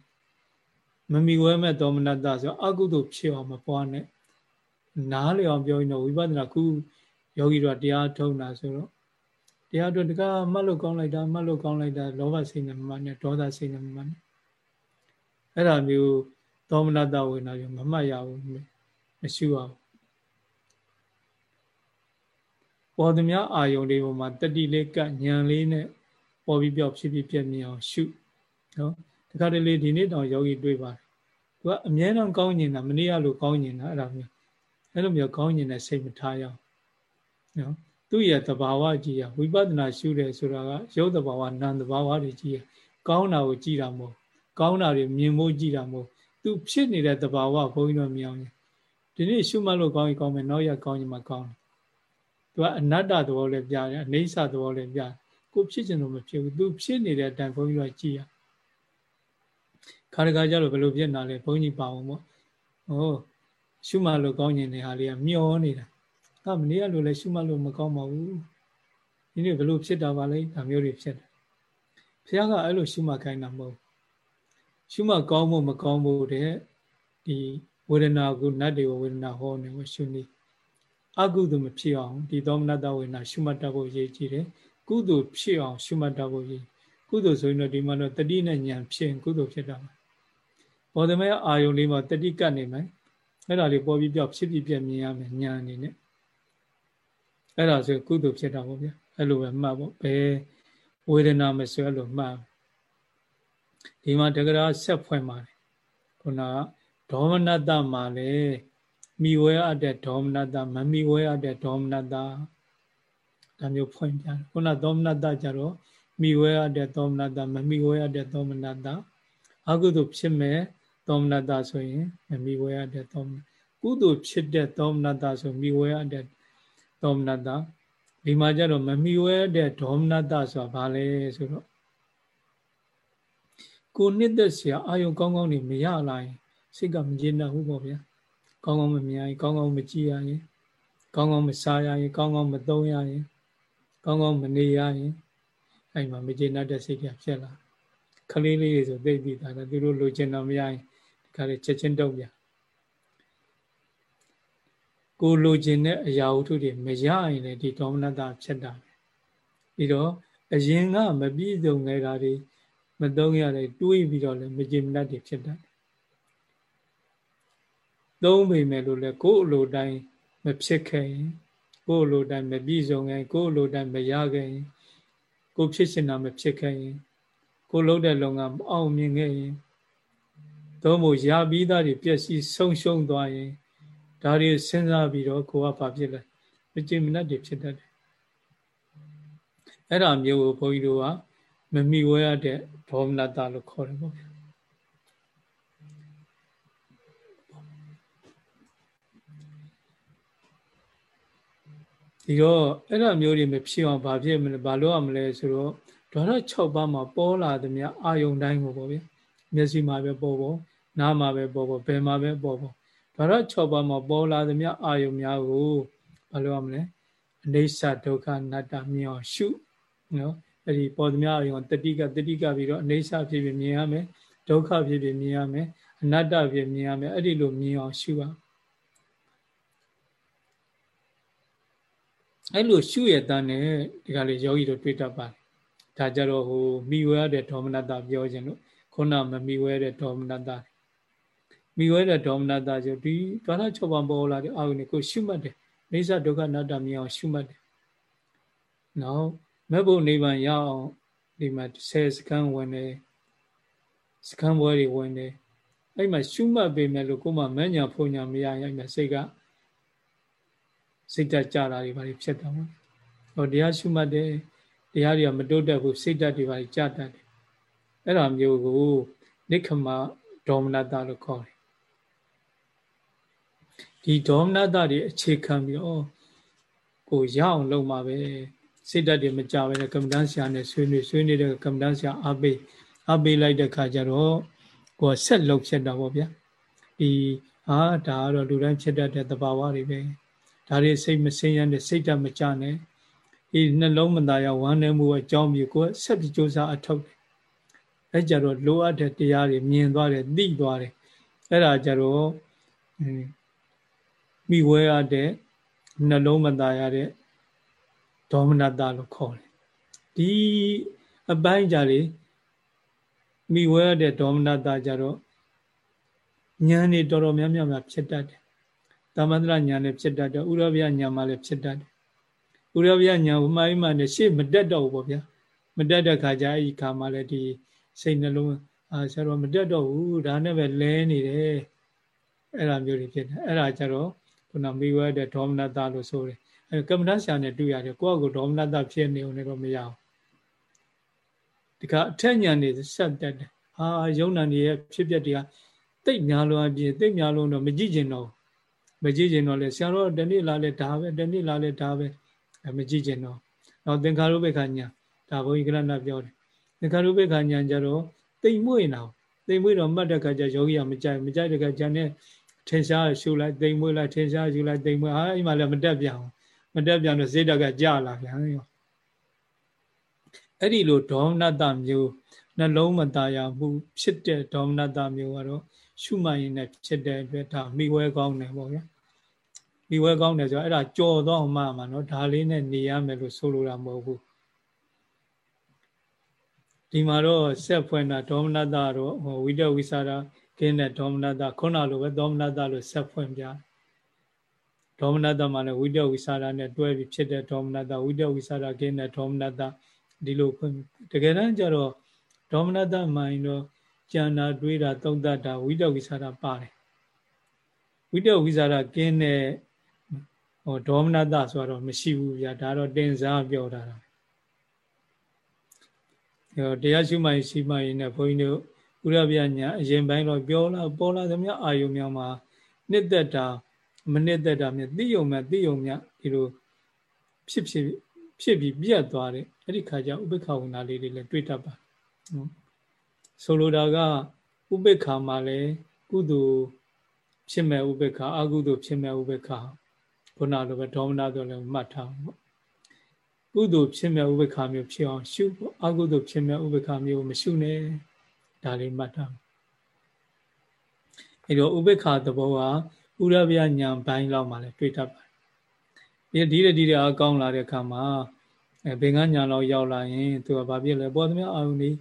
မမီဝဲမဲ့ဒေါမနတဆိုအကုသို့ဖြစ်အောင်မပွားနဲ့နားလေအောင်ပြောရင်တော့ဝိပဿနာခု ယောဂီတို့တရားထုံတာဆိုတော့တရားတို့တကားမှတ်လို့ကောင်းလိုက်တာမှတ်လို့ကောင်းလိုက်တာလောဘစိတ်နဲ့မမှန်နဲ့ဒေါသစိတ်နဲ့မမှန်နဲ့အဲ့ဒါမျိုးဒေါမနတဝေနာရောမမှတ်ရဘူးမရှိပါဘူးပေါ်သမျှအာယုံလေးပေါ်မှာတတိလေးကညံလေးနဲ့ပေါ်ပြီးပြောက်ဖြစ်ဖြစ်ပြည့်မြင်အောင်ရှုနော်တခါတလေဒီနေ့တောင်ယောဂီတွေ့ပါတယ်သူကအမြဲတမ်းကောင်းကျင်တာမနေ့ကလိုကောင်းကျင်တာအဲ့ဒါမျိုးအဲ့လိုမျိုးကောင်းကျင်တဲ့စိတ်မထားရအောင် နော်သူ့ရဲ့သဘာဝကြီးရဝိပဿနာရှုတယ်ဆိုတာကရုပ်သဘာဝနာမ်သဘာဝတွေကြီးရကောင်းတာကိုကြည်တာမဟုတ်ကောင်းတာတွေမြင်ဖို့ကြည်တာမဟုတ်သူဖြစ်နေတဲ့သဘာဝဘုန်းကြီးတို့မြင်အောင်ဒီနေ့ရှုမှတ်လို့ကောင်းရင်ကောင်းမယ်နောက်ရကောင်းရင်မှကောင်းတယ်သူကအနတ္တသဘောလည်းပြတယ်အနေဆသဘောလည်းပြတယ်ကိုဖြစ်ချင်လို့မဖြစ်ဘူးသူဖြစ်နေတဲ့အတိုင်းဘုန်းကြီးတို့ကြည်ရခါတခါကျတော့ဘယ်လိုဖြစ်နာလဲဘုန်းကြီးပါအောင်ပေါ့ဟောရှုမှလို့ကောင်းကျင်တဲ့ဟာလေးကမျောနေတာ အမနေ့ကလိုလဲရှုမှလို့မကောင်းပါဘူးဒီနေ့ဘယ်လိုဖြစ်တာပါလဲဒါမျိုးတွေဖြစ်တယ်ဘုရားကအဲ့လိုရှုမှခိုင်းတာမဟုတ်ရှုမှကောင်းဖို့မကောင်းဖို့တဲ့ဒီဝေဒနာကုနတ်တွေဝေဒနာဟောနေကိုရှုနေအကုသိုလ်မဖြစ်အောင်ဒီသောမနတဝေဒနာရှုမှတ်တတ်ဖို့ရည်ကြည်တယ်ကုသိုလ်ဖြစ်အောင်ရှုမှတ်တတ်ဖို့ရည်ကုသိုလ်ဆိုရင်တော့ဒီမှာတော့တတိနဲ့ဉာဏ်ဖြစ်ကုသိုလ်ဖြစ်တာပါဘောဓမေအာယုံလေးမှာတတိကတ်နေမယ်အဲ့ဒါလေးပေါ်ပြီးပြောက်ဖြစ်ပြီးပြမြင်ရမယ်ညာအနေနဲ့ အဲ့ဒါဆိုကုသိုလ်ဖြစ်တာပေါ့ဗျာအဲ့လိုပဲမှတ်ပေါ့ဘယ်ဝေဒနာမဆိုအဲ့လိုမှတ်ဒီမှာတက္ကရာဆက်ဖွင့်ပါတယ်ခုနကဒေါမနတမှာလေမိဝဲအပ်တဲ့ဒေါမနတမမိဝဲအပ်တဲ့ဒေါမနတဒါမျိုးဖွင့်ပြတယ်ခုနဒေါမနတကြတော့မိဝဲအပ်တဲ့ဒေါမနတမမိဝဲအပ်တဲ့ဒေါမနတအကုသိုလ်ဖြစ်မဲ့သောမနတဆိုရင်မိဝဲရတဲ့သောမနကုသိုလ်ဖြစ်တဲ့သောမနတဆိုမိဝဲရတဲ့ ဒေါမနတဒီမှာကျတော့မမီဝဲတဲ့ဒေါမနတဆိုတာဘာလဲဆိုတော့ကိုနှစ်သက်စရာအာယုံကောင်းကောင်းနေမရလာရင်စိတ်ကမကျေနပ်ဘူးပေါ့ဗျာကောင်းကောင်းမမြင်ရင်ကောင်းကောင်းမကြည့်ရရင်ကောင်းကောင်းမစားရရင်ကောင်းကောင်းမသုံးရရင်ကောင်းကောင်းမနေရရင်အဲ့မှာမကျေနပ်တဲ့စိတ်ကဖြစ်လာခလေးလေးတွေဆိုသိသိတာသူတို့လိုချင်တာမရရင်ဒီကလေးချက်ချင်းတုတ်ပြန် ကိုလိုချင်တဲ့အရာဝတ္ထုတွေမရရင်လည်းဒီဒေါမနတဖြစ်တာပဲပြီးတော့အရင်ကမပြည့်စုံခဲ့တာတွေမသုံးရတယ်တွေးပြီးတော့လည်းမကျေမနပ်တွေဖြစ်တတ်တယ်သုံးပေမဲ့လို့လည်းကိုယ်အလိုတိုင်းမဖြစ်ခဲ့ရင်ကိုယ်အလိုတိုင်းမပြည့်စုံခဲ့ကိုယ်အလိုတိုင်းမရခဲ့ရင်ကိုဖြစ်ရှင်တာမဖြစ်ခဲ့ရင်ကိုလုံးတဲ့လုံကမအောင်မြင်ခဲ့ရင်သို့မဟုတ်ရပြီးသားတွေပျက်စီးဆုံးရှုံးသွားရင် ဒါတွေစဉ်းစားပြီးတော့ကိုကဘာဖြစ်လဲမကြင်မနတ်တွေဖြစ်တတ်တယ်အဲ့ဒါမျိုးကိုဘုန်းကြီးတို့ကမမိဝဲရတဲ့ဒေါမနတလို့ခေါ်တယ်ပေါ့ဗျာဒီတော့အဲ့ဒါမျိုးတွေမဖြစ်အောင်ဘာဖြစ်မလဲဘာလို့ရမလဲဆိုတော့ဒေါရ6ပါးမှာပေါ်လာသမျှအာယုန်တိုင်းကိုပေါ့ဗျာမျက်စိမှာပဲပေါ်ပေါ်နားမှာပဲပေါ်ပေါ်ဘယ်မှာပဲပေါ်ပေါ် ဒေါရ6ပါးမှာပေါ်လာသမျှအာယုန်များကိုဘာလို့ရမလဲအိဋ္ဌဒုက္ခနတ္တမြင်အောင်ရှုနော်အဲ့ဒီပေါ်သမျှအာယုန်တတိကတတိကပြီးတော့အိဋ္ဌဖြစ်ဖြစ်မြင်ရမယ်ဒုက္ခဖြစ်ဖြစ်မြင်ရမယ်အနတ္တဖြစ်မြင်ရမယ်အဲ့ဒီလိုမြင်အောင်ရှုပါအဲ့လိုရှုရတဲ့နဲ့ဒီကလေးယောဂီတို့တွေ့တတ်ပါတယ်ဒါကြတော့ဟိုမိဝဲတဲ့ဒေါမနတပြောခြင်းလို့ခုနမမိဝဲတဲ့ဒေါမနတ မိဝဲတဲ့ဒေါမနတဆိုဒီကာလ6ပါးပေါ်လာတဲ့အာယုန်ကိုရှုမှတ်တယ်နေသဒုက္ခနာတမြင်အောင်ရှုမှတ်တယ်နောက်မဘုံနိဗ္ဗာန်ရအောင်ဒီမှာ10စကန်ဝင်တယ်စကန်ဘွဲတွေဝင်တယ်အဲ့မှာရှုမှတ်ပေမဲ့လို့ကိုမှမညာဖုန်ညာမရရင်အဲ့မှာစိတ်ကစိတ်တက်ကြတာတွေဘာတွေဖြစ်တာပေါ့ဟောတရားရှုမှတ်တယ်တရားတွေကမတိုးတက်ဘူးစိတ်တက်တွေဘာတွေကြတတ်တယ်အဲ့ဒါမျိုးကိုနိခမဒေါမနတလို့ခေါ်တယ် ဒီဒေါမနတတွေအခြေခံပြီးတော့ကိုရအောင်လုပ်မှာပဲစိတ်တက်တွေမကြပဲကမ္မဋ္ဌာန်းဆရာနဲ့ဆွေးနွေးဆွေးနေတဲ့ကမ္မဋ္ဌာန်းဆရာအပေးအပေးလိုက်တဲ့ခါကျတော့ကိုဆက်လုပ်ဖြစ်တာပေါ့ဗျာဒီဟာဒါကတော့လူတိုင်းဖြစ်တတ်တဲ့သဘာဝတွေပဲဒါတွေစိတ်မစင်းရတဲ့စိတ်ဓာတ်မကြနဲ့ဒီနှလုံးမသားရဝမ်းနေမှုအကြောင်းမျိုးကိုဆက်ပြီးကြိုးစားအထောက်တယ်အဲကြတော့လိုအပ်တဲ့တရားတွေမြင်သွားတယ်သိသွားတယ်အဲ့ဒါကြတော့ မိဝဲရတဲ့နှလုံးမသားရတဲ့ဒေါမနတလို့ခေါ်တယ်ဒီအပိုင်းကြလေမိဝဲရတဲ့ဒေါမနတကြတော့ဉာဏ်နေတော်တော်များများဖြစ်တတ်တယ်သမန္တရညာနဲ့ဖြစ်တတ်တယ်ဥရဗျညာမှာလည်းဖြစ်တတ်တယ်ဥရဗျညာဝမိုင်းမှနဲ့ရှေ့မတက်တော့ဘူးပေါ့ဗျာမတက်တဲ့ခါကျအဲ့ဒီခါမှလည်းဒီစိတ်နှလုံးအာဆရာတော်မတက်တော့ဘူးဒါနဲ့ပဲလဲနေတယ်အဲ့လိုမျိုးတွေဖြစ်တယ်အဲ့ဒါကြတော့ ခုနမိဝဲတဲ့ဒေါမနတလို့ဆိုတယ်အဲကမ္မဋ္ဌဆရာနဲ့တွေ့ရတယ်ကိုယ့်အကိုဒေါမနတဖြစ်နေုံနဲ့တော့မရအောင်ဒီကအထက်ညာနေဆက်တက်တယ်ဟာယုံနာနေရဲ့ဖြစ်ပျက်တွေကတိတ်များလို့အပြင်တိတ်များလို့တော့မကြည့်ကျင်တော့မကြည့်ကျင်တော့လေဆရာတော်တနေ့လာလဲဒါပဲတနေ့လာလဲဒါပဲမကြည့်ကျင်တော့တော့သင်္ခါရုပ္ပခညာဒါဘုန်းကြီးကရဏပြောတယ်သင်္ခါရုပ္ပခညာကြတော့တိမ်မွေ့နေအောင်တိမ်မွေ့တော့မှတ်တဲ့ခါကျယောဂီကမကြိုက်မကြိုက်တဲ့ခါကျနဲ့ ထင်ရှားရှုလိုက်တိမ်မွေးလိုက်ထင်ရှားရှုလိုက်တိမ်မွေးဟာအိမ်မှာလည်းမတက်ပြန်ဘူးမတက်ပြန်တော့စိတ်ဓာတ်ကကြာလာပြန်ရောအဲ့ဒီလိုဒေါမနတမျိုးနှလုံးမသားရမှု ဖြစ်တဲ့ဒေါမနတမျိုးကတော့ရှုမှတ်ရင်လည်းဖြစ်တဲ့အတွက်ဒါမိဝဲကောင်းတယ်ပေါ့ဗျာမိဝဲကောင်းတယ်ဆိုတော့အဲ့ဒါကြော်တော့မှမှာနော်ဒါလေးနဲ့နေရမယ်လို့ဆိုလိုတာမဟုတ်ဘူးဒီမှာတော့ဆက်ဖွင့်တာဒေါမနတတော့ဟိုဝိတဝိစာရာ ကင်းတဲ့ဒေါမနတခုနလိုပဲဒေါမနတလို့ဆက်ဖွင့်ပြဒေါမနတမှာလည်းဝိတဝိစာရနဲ့တွဲပြီးဖြစ်တဲ့ဒေါမနတဝိတဝိစာရကင်းတဲ့ဒေါမနတဒီလိုဖွင့်တကယ်တမ်းကျတော့ဒေါမနတမှန်တော့ကြံတာတွေးတာသုံးသပ်တာဝိတဝိစာရပါတယ်ဝိတဝိစာရကင်းတဲ့ဟိုဒေါမနတဆိုတော့မရှိဘူးဗျာဒါတော့တင်စားပြောတာတရားရှုမှန်ရှိမှရင်နဲ့ဘုန်းကြီးတို့ ဥရဗျညာအရင်ပိုင်းတော့ပြောလာပေါ်လာသမျှအာယုံများမှာနှစ်သက်တာမနှစ်သက်တာမြသိယုံမြသိယုံမြဒီလိုဖြစ်ဖြစ်ဖြစ်ပြီးပြတ်သွားတယ်အဲ့ဒီခါကျဥပေက္ခဝိနာလေးတွေလည်းတွေ့တတ်ပါနော်ဆိုလိုတာကဥပေက္ခမှာလည်းကုသိုလ်ဖြစ်မဲ့ဥပေက္ခအကုသိုလ်ဖြစ်မဲ့ဥပေက္ခခုနလိုပဲဒေါမနဆိုလည်းမှတ်ထားပေါ့ကုသိုလ်ဖြစ်မဲ့ဥပေက္ခမျိုးဖြစ်အောင်ရှုပေါ့အကုသိုလ်ဖြစ်မဲ့ဥပေက္ခမျိုးမရှုနဲ့ ဒါလေးမှတ်ထားအဲတော့ဥပေက္ခသဘောကဥရဗျညာဘိုင်းလောက်မှလည်းတွေ့တတ်ပါတယ်ဒီဒီဒီအကောင်းလာတဲ့အခါမှာအဲဘင်္ဂညာလောက်ရောက်လာရင်သူကဘာဖြစ်လဲပေါ်သမျှအာယုန်လေး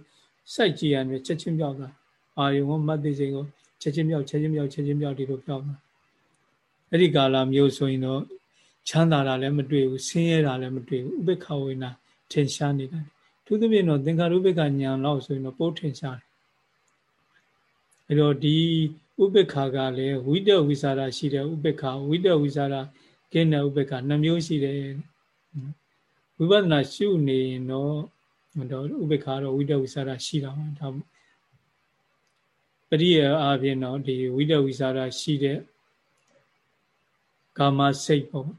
စိုက်ကြည့်ရမယ်ချက်ချင်းပြောက်တာအာယုံကိုမှတ်သိစိန်ကိုချက်ချင်းပြောက်ချက်ချင်းပြောက်ချက်ချင်းပြောက်ဒီလိုပြောက်တာအဲ့ဒီကာလမျိုးဆိုရင်တော့ချမ်းသာတာလည်းမတွေ့ဘူးဆင်းရဲတာလည်းမတွေ့ဘူးဥပေက္ခဝိနာထင်ရှားနေတာသူသဖြင့်တော့သင်္ခါရုပ္ပကညာလောက်ဆိုရင်တော့ပိုးထင်ရှားတယ် အဲ့တော့ဒီဥပေက္ခကလည်းဝိတ္တဝိသရာရှိတဲ့ဥပေက္ခဝိတ္တဝိသရာကင်းတဲ့ဥပေက္ခနှမျိုးရှိတယ်ဝိပဿနာရှုနေရင်တော့တော့ဥပေက္ခတော့ဝိတ္တဝိသရာရှိတာပါဒါပရိယအားဖြင့်တော့ဒီဝိတ္တဝိသရာရှိတဲ့ကာမစိတ်ပေါ့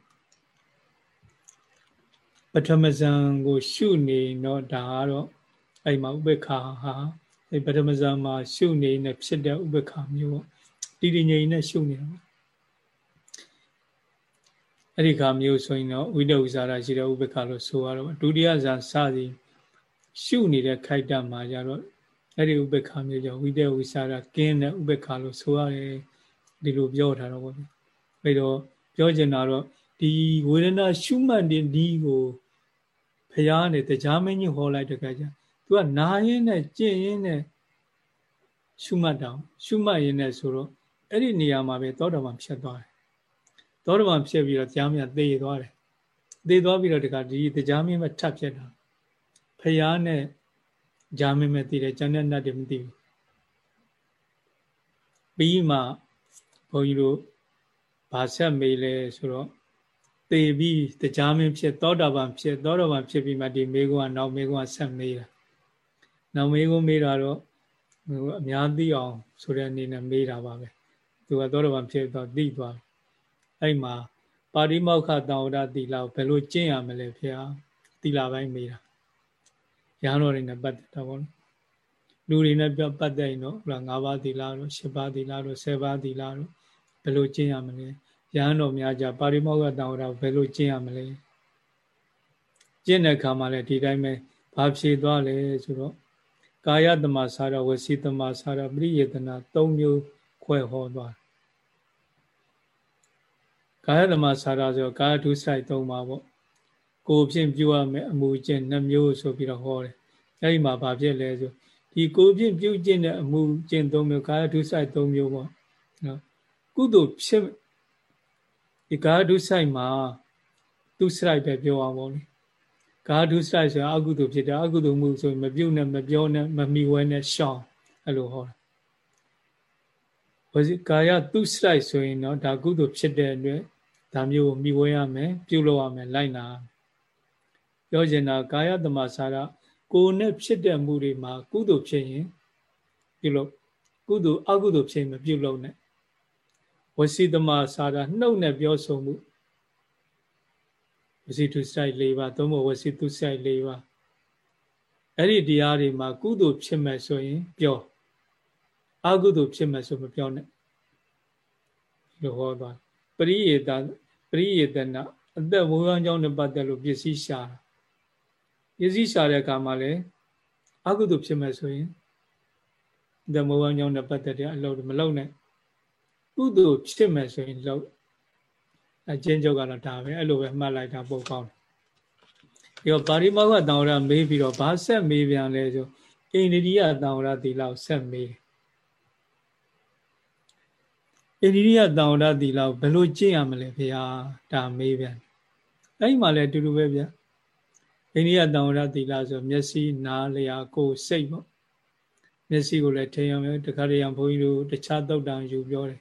ပထမဇန်ကို ရှုနေတော့ဒါကတော့အဲ့မှာဥပေက္ခဟာ အဲ့ပထမဇန်မှာရှုနေနေဖြစ်တဲ့ဥပေက္ခမျိုးပေါ့တည်တည်ငြိမ်နဲ့ရှုနေတာပေါ့အဲ့ဒီခါမျိုးဆိုရင်တော့ဝိတ္တဝိဇာရရှိတဲ့ဥပေက္ခလို့ဆိုရတော့ဒုတိယဇန်စသည်ရှုနေတဲ့ခိုက်တမှာကြတော့အဲ့ဒီဥပေက္ခမျိုးကြောင့်ဝိတ္တဝိဇာရကင်းတဲ့ဥပေက္ခလို့ဆိုရတယ်ဒီလိုပြောထားတော့ဗောဗျအဲ့တော့ပြောချင်တာတော့ဒီဝေဒနာရှုမှတ်တဲ့ဒီကိုဖះနဲ့တရားမင်းကြီးဟောလိုက်တဲ့ခါကျ သူကနာရင်းနဲ့ကြင့်ရင်းနဲ့ရှုမှတ်တောင်ရှုမှတ်ရင်းနဲ့ဆိုတော့အဲ့ဒီနေရာမှာပဲသောတာပန်ဖြစ်သွားတယ်သောတာပန်ဖြစ်ပြီးတော့ကြားမြသေသွားတယ်သေသွားပြီးတော့ဒီကဒီတရားမင်းပဲထပ်ဖြစ်တာဖះနဲ့ကြားမင်းပဲသိတယ်ကျန်တဲ့နတ်တွေမသိဘူးပြီးမှဘုန်းကြီးတို့ဘာဆက်မေးလဲဆိုတော့သေပြီးတရားမင်းဖြစ်သောတာပန်ဖြစ်သောတာပန်ဖြစ်ပြီးမှဒီမေကွန်းကနောက်မေကွန်းကဆက်မေးတာ နောက်မေကွန်းမေးတာတော့ဟိုအများသိအောင်ဆိုတဲ့အနေနဲ့မေးတာပါပဲသူကသောတာပန်ဖြစ်တော့သိသွားအဲ့မှာပါရိမောက္ခတံဝရသီလကိုဘယ်လိုကျင့်ရမလဲဖေဟာသီလပိုင်းမေးတာရဟန်းတော်တွေနဲ့ပတ်သက်တာပေါ့လူတွေနဲ့ပြပတ်သက်ရင်တော့ဟို၅ပါးသီလတို့၈ပါးသီလတို့၁၀ပါးသီလတို့ဘယ်လိုကျင့်ရမလဲရဟန်းတော်များကြပါရိမောက္ခတံဝရဘယ်လိုကျင့်ရမလဲကျင့်တဲ့အခါမှာလည်းဒီတိုင်းပဲဘာဖြေသွားလဲဆိုတော့ ကာယတမစာရဝစီတမစာရပရိယေတနာ၃မျိုးခွဲဟောသွားကာယတမစာရဆိုကာယဒုစိုက်၃ပါပေါ့ကိုဖြင့်ပြုရမယ်အမှုကျင့်နှမျိုးဆိုပြီးတော့ဟောတယ်အဲဒီမှာဘာဖြစ်လဲဆိုဒီကိုဖြင့်ပြုကျင့်တဲ့အမှုကျင့်၃မျိုးကာယဒုစိုက်၃မျိုးပေါ့နော်ကုသိုလ်ဖြစ်ဒီကာဒုစိုက်မှာသူစိုက်ပဲပြောအောင်ပေါ့လေ ကာဒုစိုက်ဆိုတာအကုသိုလ်ဖြစ်တယ်အကုသိုလ်မှုဆိုရင်မပြုတ်နဲ့မပြောနဲ့မမိဝဲနဲ့ရှောင်းအဲ့လိုဟောတာဘာစီကာယသူစိုက်ဆိုရင်တော့ဒါကုသိုလ်ဖြစ်တဲ့အတွက်ဒါမျိုးကိုမိဝဲရမယ်ပြုတ်လို့ရမယ်လိုက်နာပြောချင်တာကာယတမစာရကိုယ်နဲ့ဖြစ်တဲ့မှုတွေမှာကုသိုလ်ဖြစ်ရင်ပြုလို့ကုသိုလ်အကုသိုလ်ဖြစ်ရင်မပြုတ်လို့နဲ့ဝစီတမစာတာနှုတ်နဲ့ပြောဆိုမှု ဝစီတုစိုက်၄ပါးသုံးဖို့ဝစီတုစိုက်၄ပါးအဲ့ဒီတရားတွေမှာကုသိုလ်ဖြစ်မဲ့ဆိုရင် ပြောအကုသိုလ်ဖြစ်မဲ့ဆိုမပြောနဲ့လို့ဟောသွားပရိယေတပရိယေတနာအသက်ဝေဝမ်းကြောင်းနဲ့ပတ်သက်လို့ပစ္စည်းရှာတာပစ္စည်းရှာတဲ့အခါမှာလည်းအကုသိုလ်ဖြစ်မဲ့ဆိုရင်အသက်ဝေဝမ်းကြောင်းနဲ့ပတ်သက်တဲ့အလုပ်မလုပ်နဲ့ကုသိုလ်ဖြစ်မယ်ဆိုရင်လောက် အကျဉ်းချုပ်ကတော့ဒါပဲအဲ့လိုပဲမှတ်လိုက်တာပို့ကောင်းတယ်ပြီးတော့ပါရိမောက္ခတံဝရမေးပြီးတော့ဘာဆက်မေးပြန်လဲဆိုအိန္ဒိယတံဝရသီလကိုဆက်မေးအိန္ဒိယတံဝရသီလကိုဘယ်လိုကျင့်ရမလဲဖေဟာဒါမေးပြန်အဲ့ဒီမှာလည်းအတူတူပဲဗျအိန္ဒိယတံဝရသီလဆိုမျက်စိနားလျာကိုယ်စိတ်ပေါ့မျက်စိကိုလည်းထိန်ရမယ်တခါတည်းရံဘုန်းကြီးတို့တခြားတုတ်တံယူပြောတယ်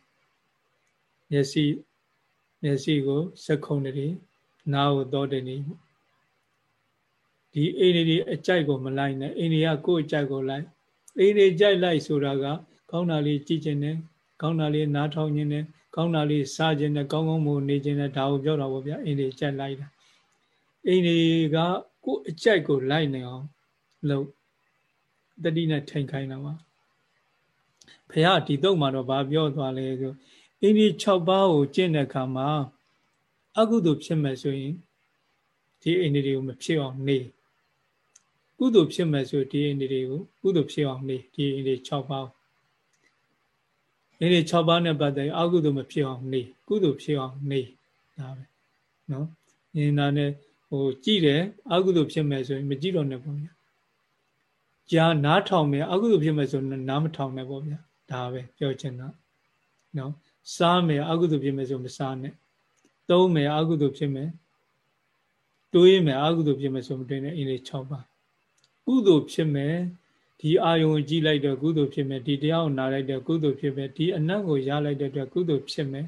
မျက်စိ မျက်စိကိုစက်ခုံတည်းနားကိုသောတည်းနေဒီအိန္ဒိယအကြိုက်ကိုမလိုက်နဲ့အိန္ဒိယကိုယ်အကြိုက်ကိုလိုက်အိန္ဒိယကြိုက်လိုက်ဆိုတာကကောင်းတာလေးကြည့်ခြင်းနဲ့ကောင်းတာလေးနားထောင်ခြင်းနဲ့ကောင်းတာလေးစားခြင်းနဲ့ကောင်းကောင်းမို့နေခြင်းနဲ့ဒါကိုပြောတာပေါ့ဗျာအိန္ဒိယကြိုက်လိုက်တာအိန္ဒိကကိုအကြိုက်ကိုလိုက်နေအောင်လို့တတိနဲ့ထိန်ခိုင်းတာပါဘုရားဒီတော့မှာတော့ဗာပြောသွားလဲဆို အိန္ဒိ6ပါးကိုကျင့်တဲ့အခါမှာအကုသိုလ်ဖြစ်မယ်ဆိုရင်ဒီအိန္ဒိတွေကိုမဖြစ်အောင်နေကုသိုလ်ဖြစ်မယ်ဆိုဒီအိန္ဒိတွေကိုကုသိုလ်ဖြစ်အောင်နေဒီအိန္ဒိ6ပါးအိန္ဒိ6ပါးနဲ့ပတ်သက်အကုသိုလ်မဖြစ်အောင်နေကုသိုလ်ဖြစ်အောင်နေဒါပဲနော်ဉာဏ်နာနဲ့ဟိုကြည့်တယ်အကုသိုလ်ဖြစ်မယ်ဆိုရင်မကြည့်တော့နဲ့ပေါ့ဗျာကြားနားထောင်မယ်အကုသိုလ်ဖြစ်မယ်ဆိုနားမထောင်နဲ့ပေါ့ဗျာဒါပဲပြောချင်တာနော် စားမယ်အကုသိုလ်ဖြစ်မယ်ဆိုမစားနဲ့သုံးမယ်အကုသိုလ်ဖြစ်မယ်တွေးမယ်အကုသိုလ်ဖြစ်မယ်ဆိုမတွေးနဲ့အင်းလေး6ပါကုသိုလ်ဖြစ်မယ်ဒီအာယုံကြည့်လိုက်တော့ကုသိုလ်ဖြစ်မယ်ဒီတရားကိုနားလိုက်တော့ကုသိုလ်ဖြစ်မယ်ဒီအနတ်ကိုရလိုက်တဲ့အတွက်ကုသိုလ်ဖြစ်မယ်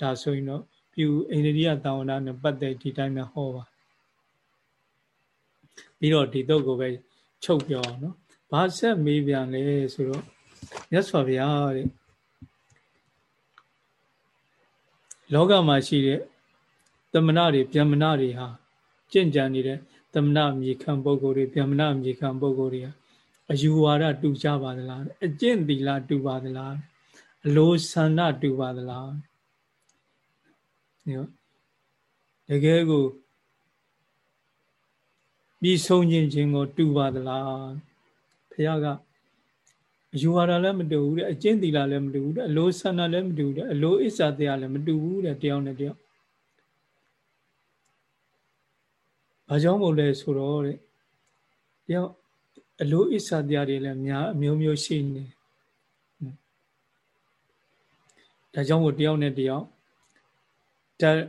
ဒါဆိုရင်တော့ပြုအိန္ဒိယတာဝနာနဲ့ပတ်သက်ဒီတိုင်းပဲဟောပါပြီးတော့ဒီတော့ကိုပဲချုပ်ပြောအောင်နော်ဘာဆက်မေးပြန်လဲဆိုတော့မြတ်စွာဘုရားတဲ့ လောကမှာရှိတဲ့သမဏတွေဗျမဏတွေဟာကြင့်ကြံနေတဲ့သမဏမြေခံပုဂ္ဂိုလ်တွေဗျမဏမြေခံပုဂ္ဂိုလ်တွေဟာအယူဝါဒတူကြပါသလားအကျင့်သီလတူပါသလားအလိုဆန္ဒတူပါသလားနော်တကယ်ကိုပြီးဆုံးခြင်းချင်းကို တူပါသလားဘုရားက အယူဝါဒလည်းမတူဘူးတဲ့အကျင့်သီလလည်းမတူဘူးတဲ့အလိုဆန္ဒလည်းမတူဘူးတဲ့အလိုအစ္ဆာတရားလည်းမတူဘူးတဲ့တယောက်နဲ့တယောက်ဘာကြောင့်မို့လဲဆိုတော့တဲ့တယောက်အလိုအစ္ဆာတရားတွေလည်းများအမျိုးမျိုးရှိနေဒါကြောင့်မို့တယောက်နဲ့တယောက်ဓာတ်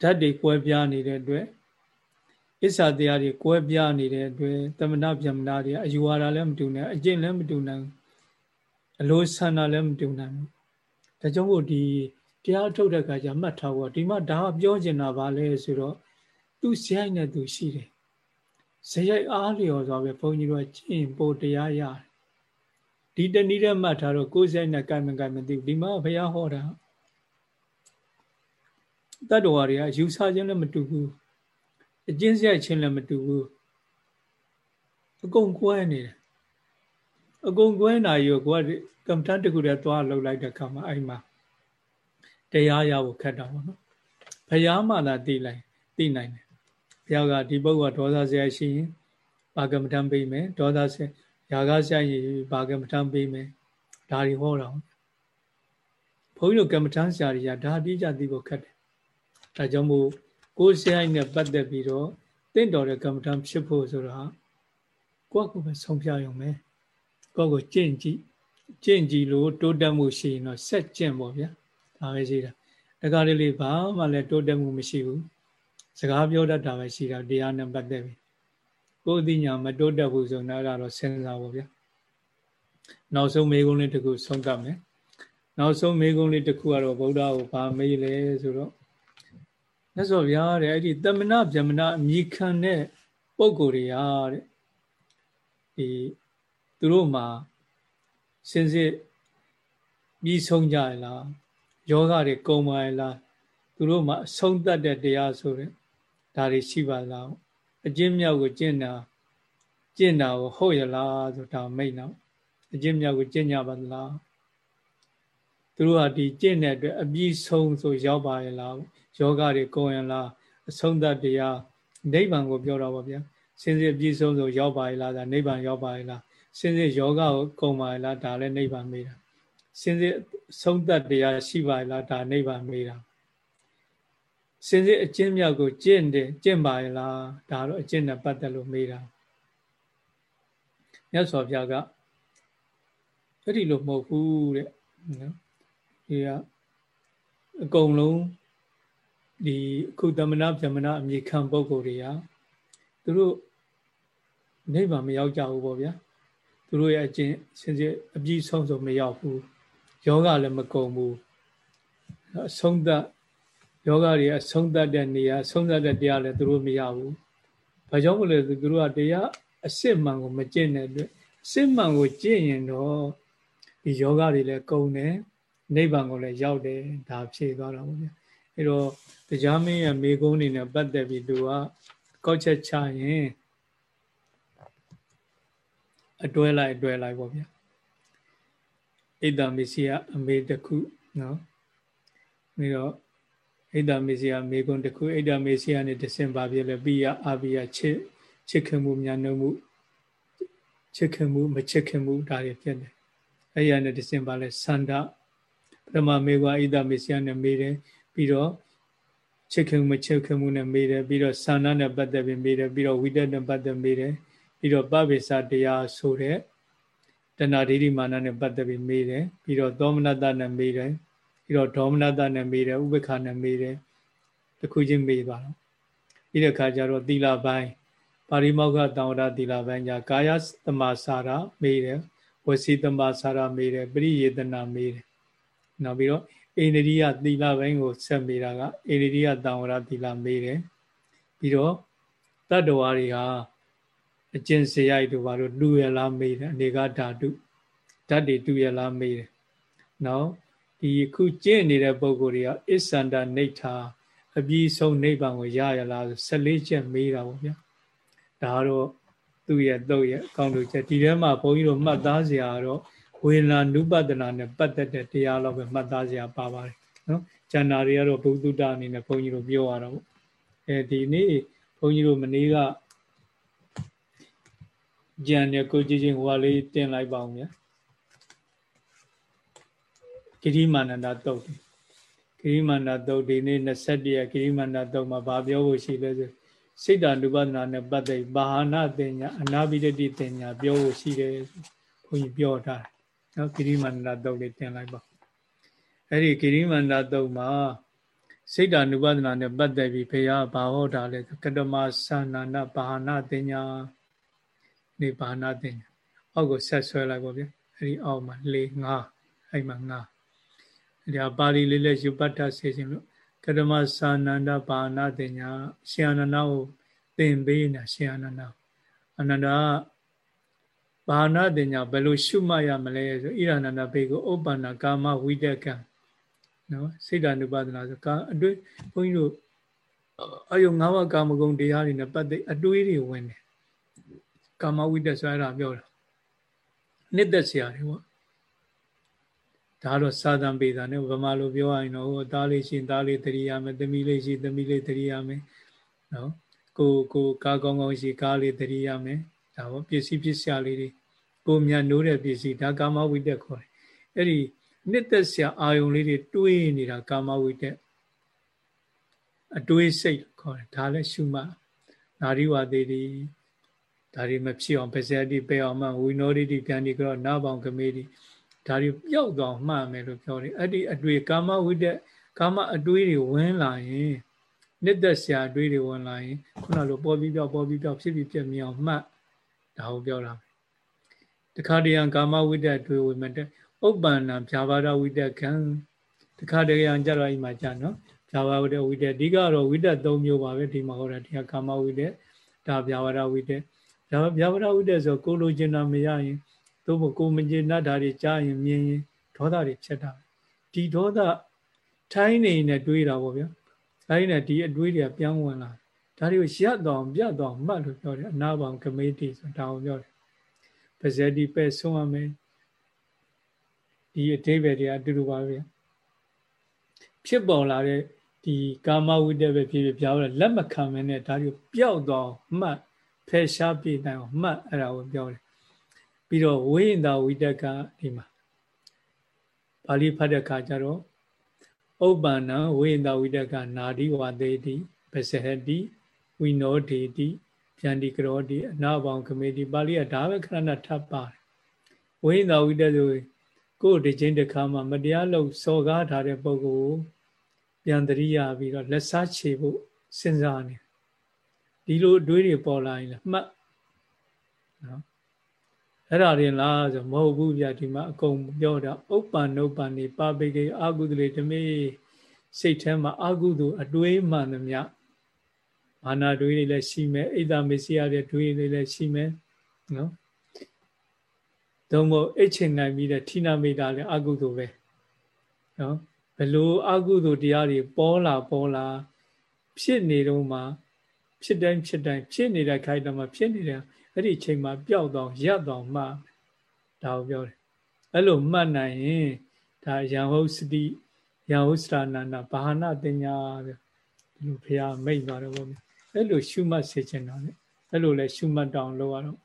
ဓာတ်တွေကွဲပြားနေတဲ့အတွက် အစ္ဆာတရားတွေကွဲပြားနေတဲ့အတွက်သမဏဗျမနာတွေအယူဝါဒလည်းမတူနိုင်အကျင့်လည်းမတူနိုင်အလိုဆန္ဒလည်းမတူနိုင်ဒါကြောင့်မို့ဒီတရားထုတ်တဲ့အခါကျမှတ်ထားဖို့ဒီမှာဒါကပြောချင်တာပါလဲဆိုတော့သူဇယိုက်နဲ့သူရှိတယ်ဇယိုက်အားလျော်စွာပဲဘုန်းကြီးတို့ကျင့်ပို့တရားရတယ်ဒီတနည်းနဲ့မှတ်ထားတော့ကိုယ်ဇယိုက်နဲ့ကြိုင်မကြိုင်မသိဘူးဒီမှာဘုရားဟောတာတတ္တဝါတွေကယူဆခြင်းလည်းမတူဘူး အကျဉ်းဆက်ခြင်းလည်းမတူဘူးအကုန်ကွဲနေတယ်အကုန်ကွဲနာရောကိုကကမ္ဘာတခုတည်းသွားလှုပ်လိုက်တဲ့ခါမှာအဲ့မှာတရားရဖို့ခက်တာပေါ့နော်ဘုရားမှလာသိလိုက်သိနိုင်တယ်ဘုရားကဒီပုဂ္ဂိုလ်ဒေါသဆရာရှိရင်ဘာကမ္မထံပေးမယ်ဒေါသဆရာဂဆရာရင်ဘာကမ္မထံပေးမယ်ဒါတွေဟောတာဘုန်းကြီးတို့ကမ္မထံဆရာတွေကဒါအတိအကျသိဖို့ခက်တယ်ဒါကြောင့်မို့ ကိုယ်ဆိုင်နဲ့ပတ်သက်ပြီးတော့တင့်တော်တဲ့ကမ္မထံဖြစ်ဖို့ဆိုတာကိုယ့်ကိုယ်ပဲဆုံးဖြတ်ရုံပဲကိုယ့်ကိုကြင့်ကြည့်ကြင့်ကြည့်လို့တိုးတက်မှုရှိရင်တော့ဆက်ကျင့်ပေါ့ဗျာဒါပဲရှိတာတခါတလေဘာမှလည်းတိုးတက်မှုမရှိဘူးစကားပြောတတ်တာပဲရှိတာတရားနဲ့ပတ်သက်ပြီးကိုယ်အသိညာမတိုးတက်ဘူးဆိုတော့အဲ့ဒါတော့စဉ်းစားပေါ့ဗျာနောက်ဆုံးမေးခွန်းလေးတစ်ခုဆုံးသတ်မယ်နောက်ဆုံးမေးခွန်းလေးတစ်ခုကတော့ဗုဒ္ဓကိုဗာမေးလဲဆိုတော့ မြတ်စွာဘုရားတဲ့အဲ့ဒီတမနာဗျမနာအမိခံတဲ့ပုံကိုယ်တွေဟာတဲ့ဒီသူတို့မှာစင်စစ်ပြီးဆုံးကြရလားယောဂတွေကုံပါရလားသူတို့မှာအဆုံးတတ်တဲ့တရားဆိုတဲ့ဒါတွေရှိပါလားအကျင့်မြောက်ကိုကျင့်တာကျင့်တာကိုဟုတ်ရလားဆိုဒါမိတ်တော့အကျင့်မြောက်ကိုကျင့်ကြပါလားသူတို့ဟာဒီကျင့်တဲ့အတွက်အပြီးဆုံးဆိုရောက်ပါရလား ယောဂတွေကုန်ရလားအဆုံးသတ်တရားနိဗ္ဗာန်ကိုပြောတာပါဗျာစင်စစ်အပြီးဆုံးဆိုရောက်ပါရလားဒါနိဗ္ဗာန်ရောက်ပါရလားစင်စစ်ယောဂကိုကုန်ပါရလားဒါလည်းနိဗ္ဗာန်မေးတာစင်စစ်ဆုံးသတ်တရားရှိပါရလားဒါနိဗ္ဗာန်မေးတာစင်စစ်အကျင့်မြောက်ကိုကျင့်တယ်ကျင့်ပါရလားဒါတော့အကျင့်နဲ့ပတ်သက်လို့မေးတာမြတ်စွာဘုရားကအဲ့ဒီလိုမဟုတ်ဘူးတဲ့နော်ဒီကအကုန်လုံး ဒီအခုတမနာဗြဟ္မဏအမြေခံပုဂ္ဂိုလ်တွေကသူတို့နိဗ္ဗာန်မရောက်ကြဘူးပေါ့ဗျာသူတို့ရဲ့အကျင့်စင်စစ်အပြည့်ဆုံးဆုံးမရောက်ဘူးယောဂလည်းမကုန်ဘူးအဆုံးသတ်ယောဂတွေအဆုံးသတ်တဲ့နေရာဆုံးသတ်တဲ့တရားလည်းသူတို့မရဘူးဘာကြောင့်မလဲဆိုသူတို့ကတရားအစစ်မှန်ကိုမကျင့်တဲ့အတွက်အစစ်မှန်ကိုကျင့်ရင်တော့ဒီယောဂတွေလည်းကုန်တယ်နိဗ္ဗာန်ကိုလည်းရောက်တယ်ဒါဖြေသွားတာပေါ့ဗျာ အဲတော့တရားမင်းရဲ့မိကုံးနေနဲ့ပတ်သက်ပြီးသူကကောက်ချက်ချရင်အတွဲလိုက်အတွဲလိုက်ပေါ့ဗျာဣဒ္ဓမစ္စယအမေတခုနော်ပြီးတော့ဣဒ္ဓမစ္စယမေကုံတခုဣဒ္ဓမစ္စယနဲ့တဆင်ပါပြလဲပိယအာပိယချစ်ချစ်ခင်မှုမြန်နှုံမှုချစ်ခင်မှုမချစ်ခင်မှုဒါတွေဖြစ်တယ်အဲ့ရနဲ့တဆင်ပါလဲသန္တာပထမမေကွာဣဒ္ဓမစ္စယနဲ့မေးတယ် ပြီးတော့ချစ်ခင်မချစ်ခင်မှုနဲ့မေးတယ်ပြီးတော့သန္တာနဲ့ပတ်သက်ပြီးမေးတယ်ပြီးတော့ဝိတ္တနဲ့ပတ်သက်မေးတယ်ပြီးတော့ပပိစတရားဆိုတဲ့တဏှာဒိဋ္ဌိမာနနဲ့ပတ်သက်ပြီးမေးတယ်ပြီးတော့သောမနတနဲ့မေးတယ်ပြီးတော့ဒေါမနတနဲ့မေးတယ်ဥပ္ပခါနဲ့မေးတယ်တခုချင်းမေးသွားတော့ပြီးတဲ့အခါကျတော့သီလပိုင်းပါရိမောက္ခတံဝရသီလပိုင်းညာကာယသမာစာရမေးတယ်ဝစီသမာစာရမေးတယ်ပရိယေတနာမေးတယ်နောက်ပြီးတော့ အိန္ဒိယသီလပိုင်းကိုဆက်မေးတာကအိန္ဒိယတံဝရသီလမေးတယ်ပြီးတော့တတ္တဝါတွေဟာအကျင့်စရိုက်တို့ဘာလို့တူရလားမေးတယ်အနေကဓာတုဓာတ်တွေတူရလားမေးတယ်နော်ဒီခုကျင့်နေတဲ့ပုံကိုယ်တွေကအစ္ဆန္ဒနိဋ္ဌာအပြီးဆုံးနိဗ္ဗာန်ကိုရရလား14ချက်မေးတာပေါ့ဗျာဒါတော့သူ့ရဲ့တော့ရဲ့အကောင့်တို့ချက်ဒီထဲမှာဘုန်းကြီးတို့မှတ်သားစရာတော့ ဝေဒနာနုပဒနာနဲ့ပတ်သက်တဲ့တရားတော့ပဲမှတ်သားစရာပါပါတယ်နော်။ကျန်တာတွေကတော့ဘုသူတအနေနဲ့ဘုန်းကြီးတို့ပြောရတာပေါ့။အဲဒီနေ့ဘုန်းကြီးတို့မနေ့ကကြံတဲ့ကိုကြည်ချင်းဟိုဟာလေးတင်လိုက်ပါအောင်ဗျာ။ကိရိမာနန္ဒတုတ်ကိရိမာနန္ဒတုတ်ဒီနေ့21ရက်ကိရိမာနန္ဒတုတ်မှာဗာပြောဖို့ရှိလဲဆိုစိတ်တဏှုပဒနာနဲ့ပတ်သက်ဘာဟာနာတင်ညာအနာပိတတိတင်ညာပြောဖို့ရှိတယ်ဘုန်းကြီးပြောထားတယ် နော်ဂိရိမာနန္ဒတုတ်လေးတင်လိုက်ပါအဲ့ဒီဂိရိမာနန္ဒတုတ်မှာစိတ်တ ानु ပဒနာနဲ့ပတ်သက်ပြီးဘုရားဘာဟောတာလဲကတမသာနန္ဒဘာဟာနာတင်ညာနေဘာနာတင်အောက်ကိုဆက်ဆွဲလိုက်ပါဗျာအဲ့ဒီအောက်မှာ၄၅အဲ့မှာ၅အဲ့ဒါပါဠိလေးလည်းယူပတ်တာဆေခြင်းလို့ကဓမ္မသာနန္ဒဘာနာတင်ညာရှင်အနန္ဒကိုသင်ပေးနေရှင်အနန္ဒအနန္ဒ ဘာနာတင်ညာဘယ်လိုရှုမှတ်ရမလဲဆိုဣရဏန္ဒဘေကိုဥပ္ပန္နကာမဝိတကံနော်စိတ်ဓာနုပါဒနာဆိုကာအတွေ့ဘုန်းကြီးတို့အယုံ၅ဝကာမဂုဏ်တရားတွေနဲ့ပတ်သက်အတွေးတွေဝင်တယ်ကာမဝိတ္တဆိုရတာပြောတာနှစ်သက်စရာတွေပေါ့ဒါတော့စာသံပေတာနဲ့ဗမာလိုပြောရရင်တော့ဟိုသားလေးရှင်သားလေးတရိယာမယ်သမီးလေးရှိသမီးလေးတရိယာမယ်နော်ကိုကိုကားကောင်းကောင်းရှိကားလေးတရိယာမယ် ဒါပေါ့ပစ္စည်းပစ္စယလေးတွေကိုမြတ်နိုးတဲ့ပစ္စည်းဒါကာမဝိတ္တခေါ်တယ်အဲ့ဒီနှစ်သက်စရာအာယုံလေးတွေတွေးနေတာကာမဝိတ္တအတွေးစိတ်ခေါ်တယ်ဒါလည်းရှုမှနာရိဝသေးတွေဒါတွေမဖြစ်အောင်ပဇတိပဲအောင်မှဝိနောဒိတိပြန်ဒီကတော့နာဘောင်ကမေတိဒါတွေပျောက်သွားမှမယ်လို့ပြောတယ်အဲ့ဒီအတွေ့ကာမဝိတ္တကာမအတွေ့တွေဝင်လာရင်နှစ်သက်ဆရာအတွေ့တွေဝင်လာရင်ခုနလိုပေါ်ပြီးပြောက်ပေါ်ပြီးပြောက်ဖြစ်ပြီးပြက်မြောင်မှတ် ဒါကိုပြောတာတခါတရံကာမဝိတ္တအတွေ့ဝင်မဲ့ဥပ္ပန္နဖြာပါဒဝိတ္တခံတခါတရံကြတော့အိမ်မှာကြာနော်ဖြာပါဒဝိတ္တအဓိကတော့ဝိတ္တ၃မျိုးပါပဲဒီမှာဟောတာဒီကကာမဝိတ္တဒါဖြာပါဒဝိတ္တဒါဗျာပရဝိတ္တဆိုကိုလိုချင်တာမရရင်သို့မဟုတ်ကိုမကျေနပ်တာတွေကြားရင်မြင်ရင်ဒေါသတွေဖြစ်တာဒီဒေါသထိုင်းနေနဲ့တွေးတာပေါ့ဗျာအဲဒီနဲ့ဒီအတွေးတွေကပြောင်းဝင်လာ ဒါတွေကိုရပ်တော့ပြတ်တော့မှတ်လို့ပြောတယ်အနာဘောင်ကမေတီဆိုတာကိုပြောတယ်ပါဇက်ဒီပဲဆုံးရမယ်ဒီအတိပ္ပယ်တွေအတူတူပါပဲဖြစ်ပေါ်လာတဲ့ဒီကာမဝိတ္တပဲဖြစ်ဖြစ်ပြောတယ်လက်မခံမနဲ့ဒါတွေကိုပျောက်တော့မှတ်ဖယ်ရှားပြနိုင်အောင်မှတ်အဲ့ဒါကိုပြောတယ်ပြီးတော့ဝိဟိန္ဒဝိတကဒီမှာပါဠိဖတ်တဲ့အခါကျတော့ဥပ္ပန္နဝိဟိန္ဒဝိတကနာဒီဝသေတိပစဟတိ ဝိနောဒေတိဗျန္တိကရောတိအနာဘောင်ကမေတိပါဠိကဒါပဲခဏထပ်ပါတယ်ဝိဟိန္ဒဝိတဆိုကိုယ်တစ်ချိန်တစ်ခါမှမတရားလို့စော်ကားထားတဲ့ပုဂ္ဂိုလ်ပြန်တရိယာပြီးတော့လက်စားချေဖို့စဉ်းစားနေဒီလိုအတွေးတွေပေါ်လာရင်လည်းမှတ်နော်အဲ့ဒါရင်လားဆိုမဟုတ်ဘူးဗျဒီမှာအကုန်ပြောတာဥပ္ပန္နုပ္ပန္နေပါပိကေအာကုသလေဓမေစိတ်ထဲမှာအာကုသို့အတွေးမှန်သမျှ မာနာတွေးတွေလည်းရှိမယ်အိဒါမေစီရတဲ့တွေးတွေလည်းရှိမယ်နော်သုံးဖို့အိတ်ချင်နိုင်ပြီးတဲ့ဌိနမိတာလည်းအာကုသို့ပဲနော်ဘလို့အကုသိုလ်တရားတွေပေါ်လာပေါ်လာ ဖြစ်နေတော့မှဖြစ်တိုင်းဖြစ်တိုင်းဖြစ်နေတဲ့ခိုက်တမှာဖြစ်နေတဲ့အဲ့ဒီအချိန်မှာပျောက်တော့ရပ်တော့မှဒါကိုပြောတယ်အဲ့လိုမှတ်နိုင်ရင်ဒါယံဟုတ်စတိယံဟုတ်စရဏနာဘာနာတင်ညာတဲ့ဒီလိုဘုရားမိတ်သွားတော့ဗော အဲ့လိုရှုမှတ်စေချင်တာလေအဲ့လိုလဲရှုမှတ်တောင်လုပ်ရတော့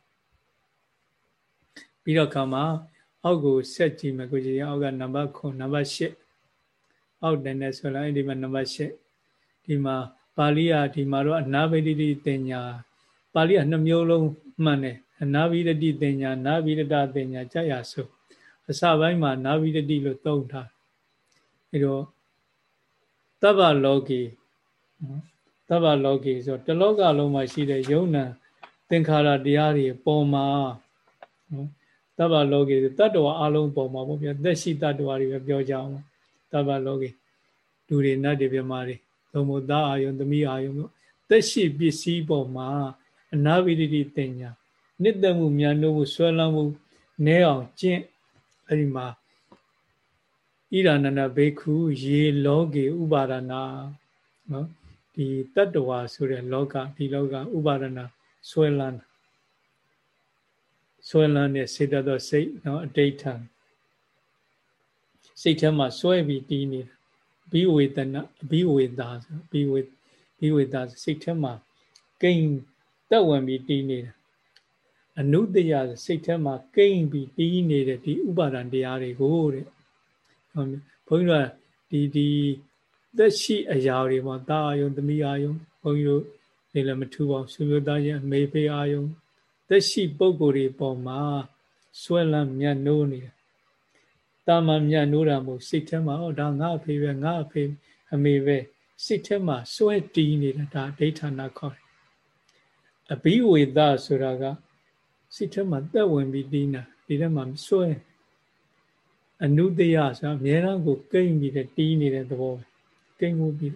ပြီးတော့ခါမှာအောက်ကိုဆက်ကြည့်မယ်ကိုကြီးအောက်ကနံပါတ်9နံပါတ်10အောက်တန်းနဲ့ဆိုလိုက်ဒီမှာနံပါတ်10ဒီမှာပါဠိကဒီမှာတော့အနာဘိတိတင်ညာပါဠိကနှမျိုးလုံးမှန်တယ်အနာဘိတိတင်ညာနာဘိတတတင်ညာကြာရဆိုအစပိုင်းမှာနာဘိတိလို့သုံးထားအဲတော့တဗ္ဗလောကီ တဗ္ဗလောကီဆိုတလောကလုံးမှာရှိတဲ့ယုံနာသင်္ခါရတရားတွေပေါ်မှာနော်တဗ္ဗလောကီတတ္တဝါအလုံးပေါ်မှာပေါ့ဗျာသက်ရှိတတ္တဝါတွေပဲပြောကြအောင်တဗ္ဗလောကီလူတွေနတ်တွေပြမာတွေသုံးဖို့သားအာယုံသမီးအာယုံတို့သက်ရှိပစ္စည်းပေါ်မှာအနာဝိရိတိတင်ညာနှစ်သက်မှုမြန်လို့မှုဆွဲလန်းမှုနဲအောင်ကျင့်အဲ့ဒီမှာဣရဏနဘေခု ရေလောကေဥပါဒနာနော် ဒီတတ္တဝါဆိုတဲ့လောကဒီလောကဥပါဒနာဆွဲလန်းဆွဲလန်းတဲ့စေတသောစိတ်နော်အတိဋ္ဌံစိတ်ထဲမှာဆွဲပြီးတီးနေတာဘိဝေတနာဘိဝေတာဆိုဘိဝေဘိဝေတာစိတ်ထဲမှာကိန်းတက်ဝင်ပြီးတီးနေတာအနုတ္တယစိတ်ထဲမှာကိန်းပြီးတီးနေတဲ့ဒီဥပါဒံတရားတွေကိုတဲ့ဘုန်းကြီးတို့ဒီဒီ သက်ရှိအရာတွေမှာတာအာယုံသမီးအာယုံဘုန်းကြီးတို့နေလည်းမထူပါဘူးဆွေမျိုးသားချင်းအမေဖေးအာယုံသက်ရှိပုံကိုယ်တွေပေါ်မှာဆွဲလန်းမြတ်နိုးနေတယ်တာမန်မြတ်နိုးတာမို့စိတ်ထဲမှာဟောဒါငါအဖေပဲငါအဖေအမေပဲစိတ်ထဲမှာစွဲတီးနေတာဒါဒိဋ္ဌာနာခေါ်တယ်အဘိဝေဒဆိုတာကစိတ်ထဲမှာတက်ဝင်ပြီးတီးနေတာဒီထဲမှာစွဲအနုတ္တယဆိုတာအများအားကိုကိမ့်ပြီးတီးနေတဲ့သဘောပဲ ကိမ့်မှုပြီး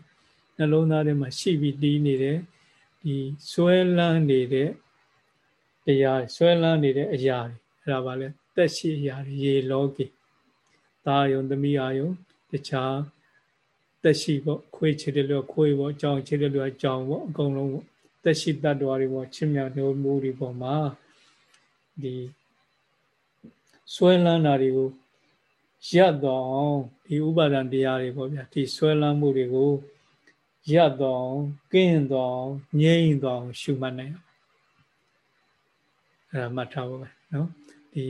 နှလုံးသားထဲမှာရှိပြီးတီးနေတဲ့ဒီစွဲလန်းနေတဲ့တရားဆွဲလန်းနေတဲ့အရာတွေအဲ့ဒါပါလဲတက်ရှိအရာတွေရေလောကီသာယုံသမီးအာယုံတခြားတက်ရှိပေါ့ခွေးချစ်တယ်လို့ခွေးပေါ့ကြောင်ချစ်တယ်လို့ကြောင်ပေါ့အကုန်လုံးပေါ့တက်ရှိတ attva တွေပေါ့ချစ်မြတ်တို့မူတွေပေါ့မှာဒီဆွဲလန်းတာတွေကို ရပ်တော့ဒီဥပါဒံတရားတွေပေါ့ဗျာဒီဆွဲလန်းမှုတွေကိုရပ်တော့ကင်းတော့ငြိမ့်တော့ရှုမှတ်နိုင်အဲ့ဒါမှတ်ထားဖို့ပဲနော်ဒီ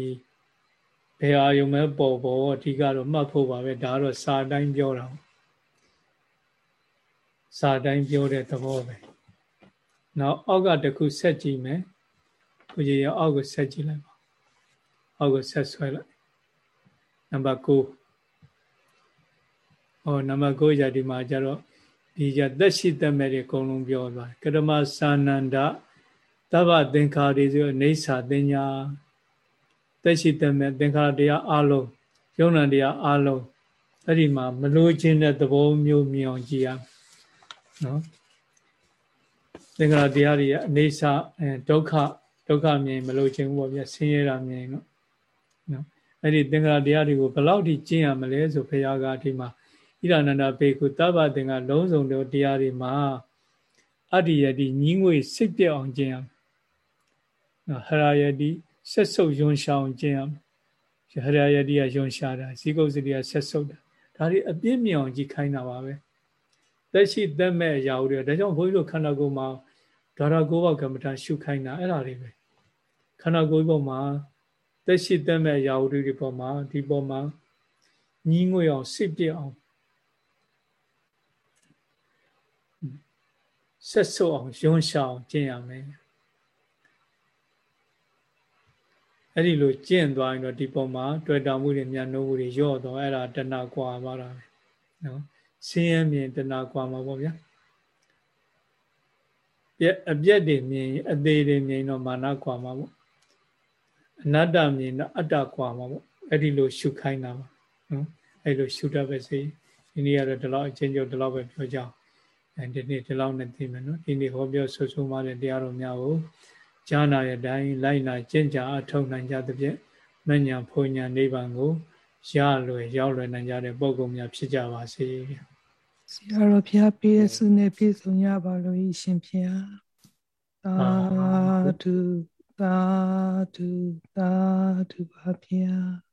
ဘယ်အာယုံမဲ့ပေါ်ပေါ်အဓိကတော့မှတ်ဖို့ပါပဲဒါကတော့စာတိုင်းပြောတာစာတိုင်းပြောတဲ့သဘောပဲနောက်အောက်ကတခုဆက်ကြည့်မယ်ကိုကြီးရအောက်ကိုဆက်ကြည့်လိုက်ပါအောက်ကိုဆက်ဆွဲလိုက်နံံပါတ်9ဟောနံပါတ်9ရာဒီမှာကျတော့ဒီရသက်ရှိသက်မဲ့တွေအကုန်လုံးပြောသွားကရမသာနန္ဒသဗ္ဗသင်္ခါရီဆိုအိဋ္ဌာတင်ညာသက်ရှိသက်မဲ့သင်္ခါရတရားအလုံးယုံ nant တရားအလုံးအဲ့ဒီမှာမလို့ခြင်းတဲ့သဘောမျိုးမြင်အောင်ကြည်ရနော်သင်္ခါရတရားတွေအိဋ္ဌာဒုက္ခဒုက္ခမြင်မလို့ခြင်းဘောပြဆင်းရဲတာမြင်တော့နော် အဲ့ဒီသင်္ခါရတရားတွေကိုဘယ်လောက်ထိကျင့်ရမလဲဆိုဘုရားကဒီမှာဣရဏန္ဒဘေကုတဗ္ဗသင်္ခါလုံးစုံတို့တရားတွေမှာအတ္တိယတိညီးငွေစိတ်ပြအောင်ကျင့်ရဟရာယတိဆက်ဆုပ်ယွန်ရှောင်ခြင်းဟရာယတိကယွန်ရှာတာဇီကုတ်စတိကဆက်ဆုပ်တာဒါတွေအပြည့်မြောင်ကြည့်ခိုင်းတာပါပဲသက်ရှိသက်မဲ့အရာတွေဒါကြောင့်ဘုန်းကြီးတို့ခန္ဓာကိုယ်မှာဒါရကိုးဘောက်ကမ္မထာရှုခိုင်းတာအဲ့ဒါတွေပဲခန္ဓာကိုယ်ပေါ်မှာ သက်ရှိသက်မဲ့အရာတွေတွေပေါ်မှာဒီပေါ်မှာညီးငွေအောင်စိတ်ပြအောင်ဆက်ဆုပ်အောင်ယွန်ရှောင်ကျင့်ရမယ်အဲ့ဒီလိုကျင့်သွားရင်တော့ဒီပုံမှာတွေ့တာမှုတွေမြန်နှိုးမှုတွေရော့တော့အဲ့ဒါတဏကွာပါတာပဲနော်ဆင်းရဲမြင်တဏကွာမှာပေါ့ဗျာပြက်အပြက်တွေမြင်အသေးတွေမြင်တော့မာနကွာမှာပေါ့ အနတ္တမြင်တော့အတ္တကွာမှာပေါ့အဲ့ဒီလိုရှုခိုင်းတာပါနော်အဲ့လိုရှုတတ်ပဲစေဒီနေ့ကတော့ဒီလောက်အချင်းချင်းဒီလောက်ပဲပြောကြအောင်အဲဒီနေ့ဒီလောက်နဲ့သိမယ်နော်ဒီနေ့ဟောပြောဆွဆိုးမှတဲ့တရားတော်များကိုကြားနာတဲ့အတိုင်းလိုက်နာကျင့်ကြအထောက်နိုင်ကြသဖြင့်မဉ္ဇဏ်ဖွညာနိဗ္ဗာန်ကိုရလွယ်ရောက်လွယ်နိုင်ကြတဲ့ပုံကုန်များဖြစ်ကြပါစေ
ဆရာတော်ဘုရားပြည့်စုံနဲ့ပြည့်စုံရပါလို့ရှင်ဘုရားသာဓု သာဓုသာဓုပါဘုရား